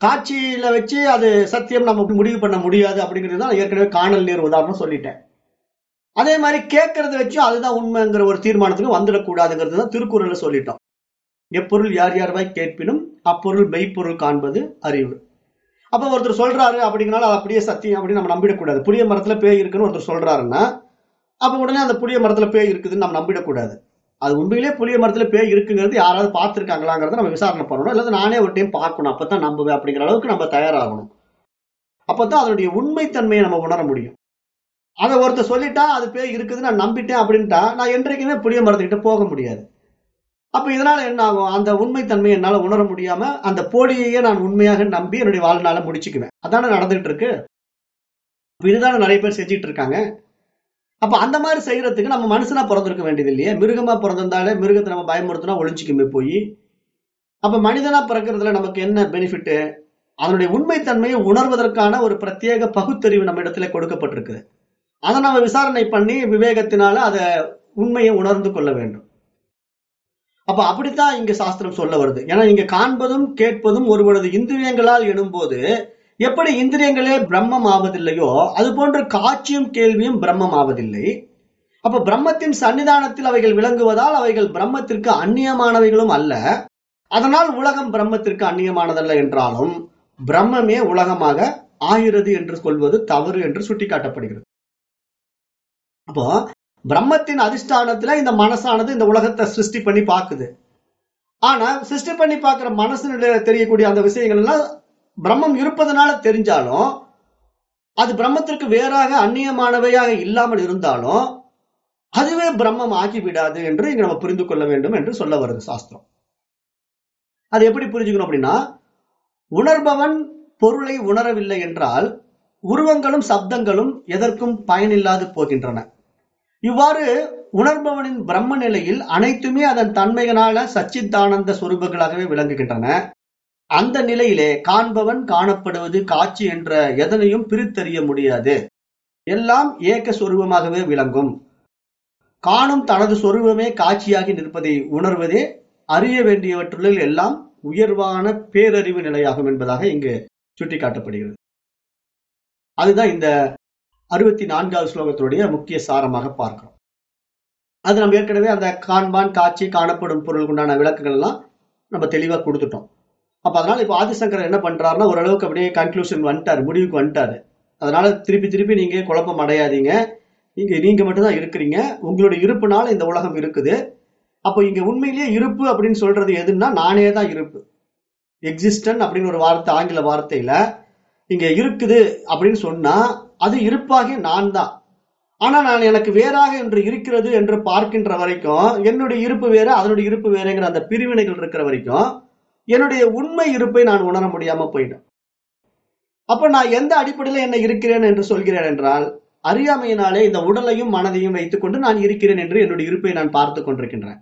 காட்சியில வச்சு அது சத்தியம் நம்ம முடிவு பண்ண முடியாது அப்படிங்கிறது தான் ஏற்கனவே காணல் நீர் உதாரணம் சொல்லிட்டேன். அதே மாதிரி கேட்கறத வச்சு அதுதான் உண்மைங்கிற ஒரு தீர்மானத்துக்கு வந்துடக்கூடாதுங்கிறது தான் திருக்குறளில் சொல்லிட்டோம். எப்பொருள் யார் யார்வாய் கேட்பினும் அப்பொருள் மெய்ப்பொருள் காண்பது அறிவு. அப்போ ஒருத்தர் சொல்றாரு அப்படிங்கனால அது அப்படியே சத்தியம் அப்படின்னு நம்ம நம்பிடக்கூடாது. புளிய மரத்துல பேய் இருக்குன்னு ஒருத்தர் சொல்றாருன்னா அப்ப உடனே அந்த புளிய மரத்துல பேய் இருக்குதுன்னு நம்ம நம்பிடக்கூடாது. அது உண்மையிலே புளிய மரத்துல பேய் இருக்குங்கிறது யாராவது பார்த்துருக்காங்களாங்கிறத நம்ம விசாரணை பண்ணணும். இல்லாத நானே ஒரு டைம் பார்க்கணும். அப்பதான் நம்புவேன் அப்படிங்கிற அளவுக்கு நம்ம தயாராகணும். அப்பதான் அதனுடைய உண்மைத்தன்மையை நம்ம உணர முடியும். அதை ஒருத்தர் சொல்லிட்டா அது பேய் இருக்குது நான் நம்பிட்டேன் அப்படின்ட்டா நான் என்றைக்குமே புளிய மரத்துக்கிட்ட போக முடியாது. அப்ப இதனால என்ன ஆகும்? அந்த உண்மைத்தன்மையை என்னால உணர முடியாம அந்த போலியையே நான் உண்மையாக நம்பி என்னுடைய வாழ்நாள முடிச்சுக்குவேன். அதானே நடந்துட்டு இருக்கு? இதுதான நிறைய பேர் செஞ்சுட்டு இருக்காங்க. அப்ப அந்த மாதிரி செய்யறதுக்கு நம்ம மனுஷனா பிறந்திருக்க வேண்டியது இல்லையே மிருகமா பிறந்திருந்தாலே மிருகத்தை நம்ம பயமுறுத்தினா ஒழிச்சுக்குமே போய். அப்ப மனிதனா பிறக்கிறதுல நமக்கு என்ன பெனிஃபிட் அதனுடைய உண்மைத்தன்மையை உணர்வதற்கான ஒரு பிரத்யேக பகுத்தறிவு நம்ம இடத்துல கொடுக்கப்பட்டிருக்குது அதை நம்ம விசாரணை பண்ணி விவேகத்தினால அதை உண்மையை உணர்ந்து கொள்ள வேண்டும். அப்ப அப்படித்தான் இங்க சாஸ்திரம் சொல்ல வருது. ஏன்னா இங்க காண்பதும் கேட்பதும் ஒருவனது இந்திரியங்களால் எனும்போது எப்படி இந்திரியங்களே பிரம்மம் ஆவதில்லையோ அது போன்று காட்சியும் கேள்வியும் பிரம்மம் ஆவதில்லை அப்ப பிரம்மத்தின் சன்னிதானத்தில் அவைகள் விளங்குவதால் அவைகள் பிரம்மத்திற்கு அந்நியமானவைகளும் அல்ல. அதனால் உலகம் பிரம்மத்திற்கு அந்நியமானதல்ல என்றாலும் பிரம்மமே உலகமாக ஆகிறது என்று சொல்வது தவறு என்று சுட்டிக்காட்டப்படுகிறது. அப்போ பிரம்மத்தின் அதிஷ்டானத்துல இந்த மனசானது இந்த உலகத்தை சிருஷ்டி பண்ணி பாக்குது. ஆனா சிருஷ்டி பண்ணி பாக்குற மனசுல தெரியக்கூடிய அந்த விஷயங்கள் எல்லாம் பிரம்மம் இருப்பதனால தெரிஞ்சாலும் அது பிரம்மத்திற்கு வேறாக அந்நியமானவையாக இல்லாமல் இருந்தாலும் அதுவே பிரம்மம் ஆகிவிடாது என்று இங்க நம்ம புரிந்து கொள்ள வேண்டும் என்று சொல்ல வருது சாஸ்திரம். அது எப்படி புரிஞ்சுக்கணும் அப்படின்னா உணர்பவன் பொருளை உணரவில்லை என்றால் உருவங்களும் சப்தங்களும் எதற்கும் பயனில்லாது போகின்றன. இவ்வாறு உணர்பவனின் பிரம்ம நிலையில் அனைத்துமே அதன் தன்மைகளான சச்சித்தானந்த சொரூபங்களாகவே விளங்குகின்றன. அந்த நிலையிலே காண்பவன் காணப்படுவது காட்சி என்ற எதனையும் பிரித்தறிய முடியாது. எல்லாம் ஏக சொரூபமாகவே விளங்கும். காணும் தனது சொரூபமே காட்சியாகி நிற்பதை உணர்வதே அறிய வேண்டியவற்றுள்ளில் எல்லாம் உயர்வான பேரறிவு நிலையாகும் என்பதாக இங்கு சுட்டிக்காட்டப்படுகிறது. அதுதான் இந்த அறுபத்தி நான்காவது ஸ்லோகத்தினுடைய முக்கிய சாரமாக பார்க்கிறோம். அது நம்ம ஏற்கனவே அந்த காண்பான் காட்சி காணப்படும் பொருளுக்கு உண்டான விளக்குகள் எல்லாம் நம்ம தெளிவாக கொடுத்துட்டோம். அப்போ அதனால இப்போ ஆதிசங்கர் என்ன பண்ணுறாருன்னா ஓரளவுக்கு அப்படியே கன்க்ளூஷன் வந்துட்டாரு முடிவுக்கு வந்துட்டாரு. அதனால திருப்பி திருப்பி நீங்கள் குழப்பம் அடையாதீங்க. இங்கே நீங்கள் மட்டும்தான் இருக்கிறீங்க. உங்களுடைய இருப்புனால இந்த உலகம் இருக்குது. அப்போ இங்கே உண்மையிலேயே இருப்பு அப்படின்னு சொல்றது எதுன்னா நானே தான் இருப்பு. எக்ஸிஸ்டன் அப்படின்னு ஒரு வார்த்தை ஆங்கில வார்த்தையில இங்க இருக்குது அப்படின்னு சொன்னா அது இருப்பாகி நான் தான். ஆனா நான் எனக்கு வேறாக என்று இருக்கிறது என்று பார்க்கின்ற வரைக்கும் என்னுடைய இருப்பு வேற அதனுடைய இருப்பு வேறுங்கிற அந்த பிரிவினைகள் இருக்கிற வரைக்கும் என்னுடைய உண்மை இருப்பை நான் உணர முடியாம போயிடும் அப்ப நான் எந்த அடிப்படையில என்ன இருக்கிறேன் என்று சொல்கிறேன் என்றால் அறியாமையினாலே இந்த உடலையும் மனதையும் வைத்துக்கொண்டு நான் இருக்கிறேன் என்று என்னுடைய இருப்பை நான் பார்த்து கொண்டிருக்கின்றேன்.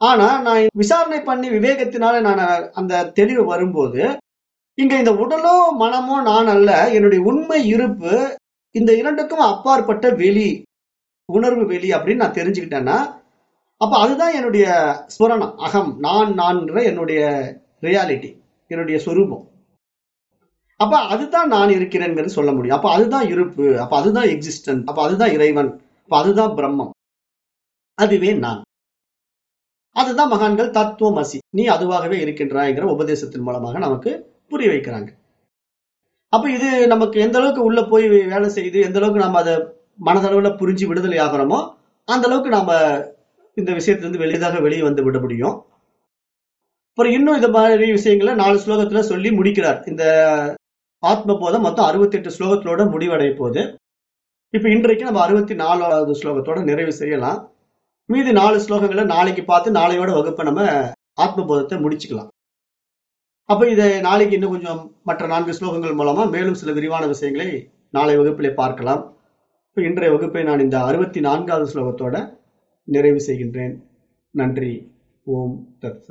ஆனா நான் விசாரணை பண்ணி விவேகத்தினால நான் அந்த தெளிவு வரும்போது இங்க இந்த உடலோ மனமோ நான் அல்ல. என்னுடைய உண்மை இருப்பு இந்த இரண்டுக்கும் அப்பாற்பட்ட வெளி உணர்வு வெளி அப்படின்னு நான் தெரிஞ்சுக்கிட்டேன்னா அப்ப அதுதான் என்னுடைய ஸ்மரணம் அகம் நான் நான்ன்ற என்னுடைய ரியாலிட்டி என்னுடைய சொரூபம். அப்ப அதுதான் நான் இருக்கிறேங்கிறது சொல்ல முடியும். அப்ப அதுதான் இருப்பு அப்ப அதுதான் எக்ஸிஸ்டன்ட் அப்ப அதுதான் இறைவன் அப்ப அதுதான் பிரம்மம். அதுவே நான். அதுதான் மகான்கள் தத்துவமசி. நீ அதுவாகவே இருக்கின்றாய்ங்கிற உபதேசத்தின் மூலமாக நமக்கு புரிய வைக்கிறாங்க. அப்ப இது நமக்கு எந்த அளவுக்கு உள்ள போய் வேலை செய்து எந்த அளவுக்கு நம்ம அதை மனதளவுல புரிஞ்சு விடுதலை ஆகிறோமோ அந்த அளவுக்கு நாம இந்த விஷயத்திலிருந்து வெளியதாக வெளியே வந்து விட முடியும். அப்புறம் இன்னும் இந்த மாதிரி விஷயங்களை நாலு ஸ்லோகத்துல சொல்லி முடிக்கிறார். இந்த ஆத்ம போதம் மொத்தம் அறுபத்தி எட்டு ஸ்லோகத்தோட முடிவடைய போகுது. இப்ப இன்றைக்கு நம்ம அறுபத்தி நாலாவது ஸ்லோகத்தோட நிறைவு செய்யலாம். மீதி நாலு ஸ்லோகங்களை நாளைக்கு பார்த்து நாளையோட வகுப்பை நம்ம ஆத்ம போதத்தை முடிச்சுக்கலாம். அப்ப இதை நாளைக்கு இன்னும் கொஞ்சம் மற்ற நான்கு ஸ்லோகங்கள் மூலமா மேலும் சில விரிவான விஷயங்களை நாளை வகுப்பிலே பார்க்கலாம். இப்போ இன்றைய வகுப்பை நான் இந்த அறுபத்தி நான்காவது ஸ்லோகத்தோட நிறைவு செய்கின்றேன். நன்றி. ஓம் தத்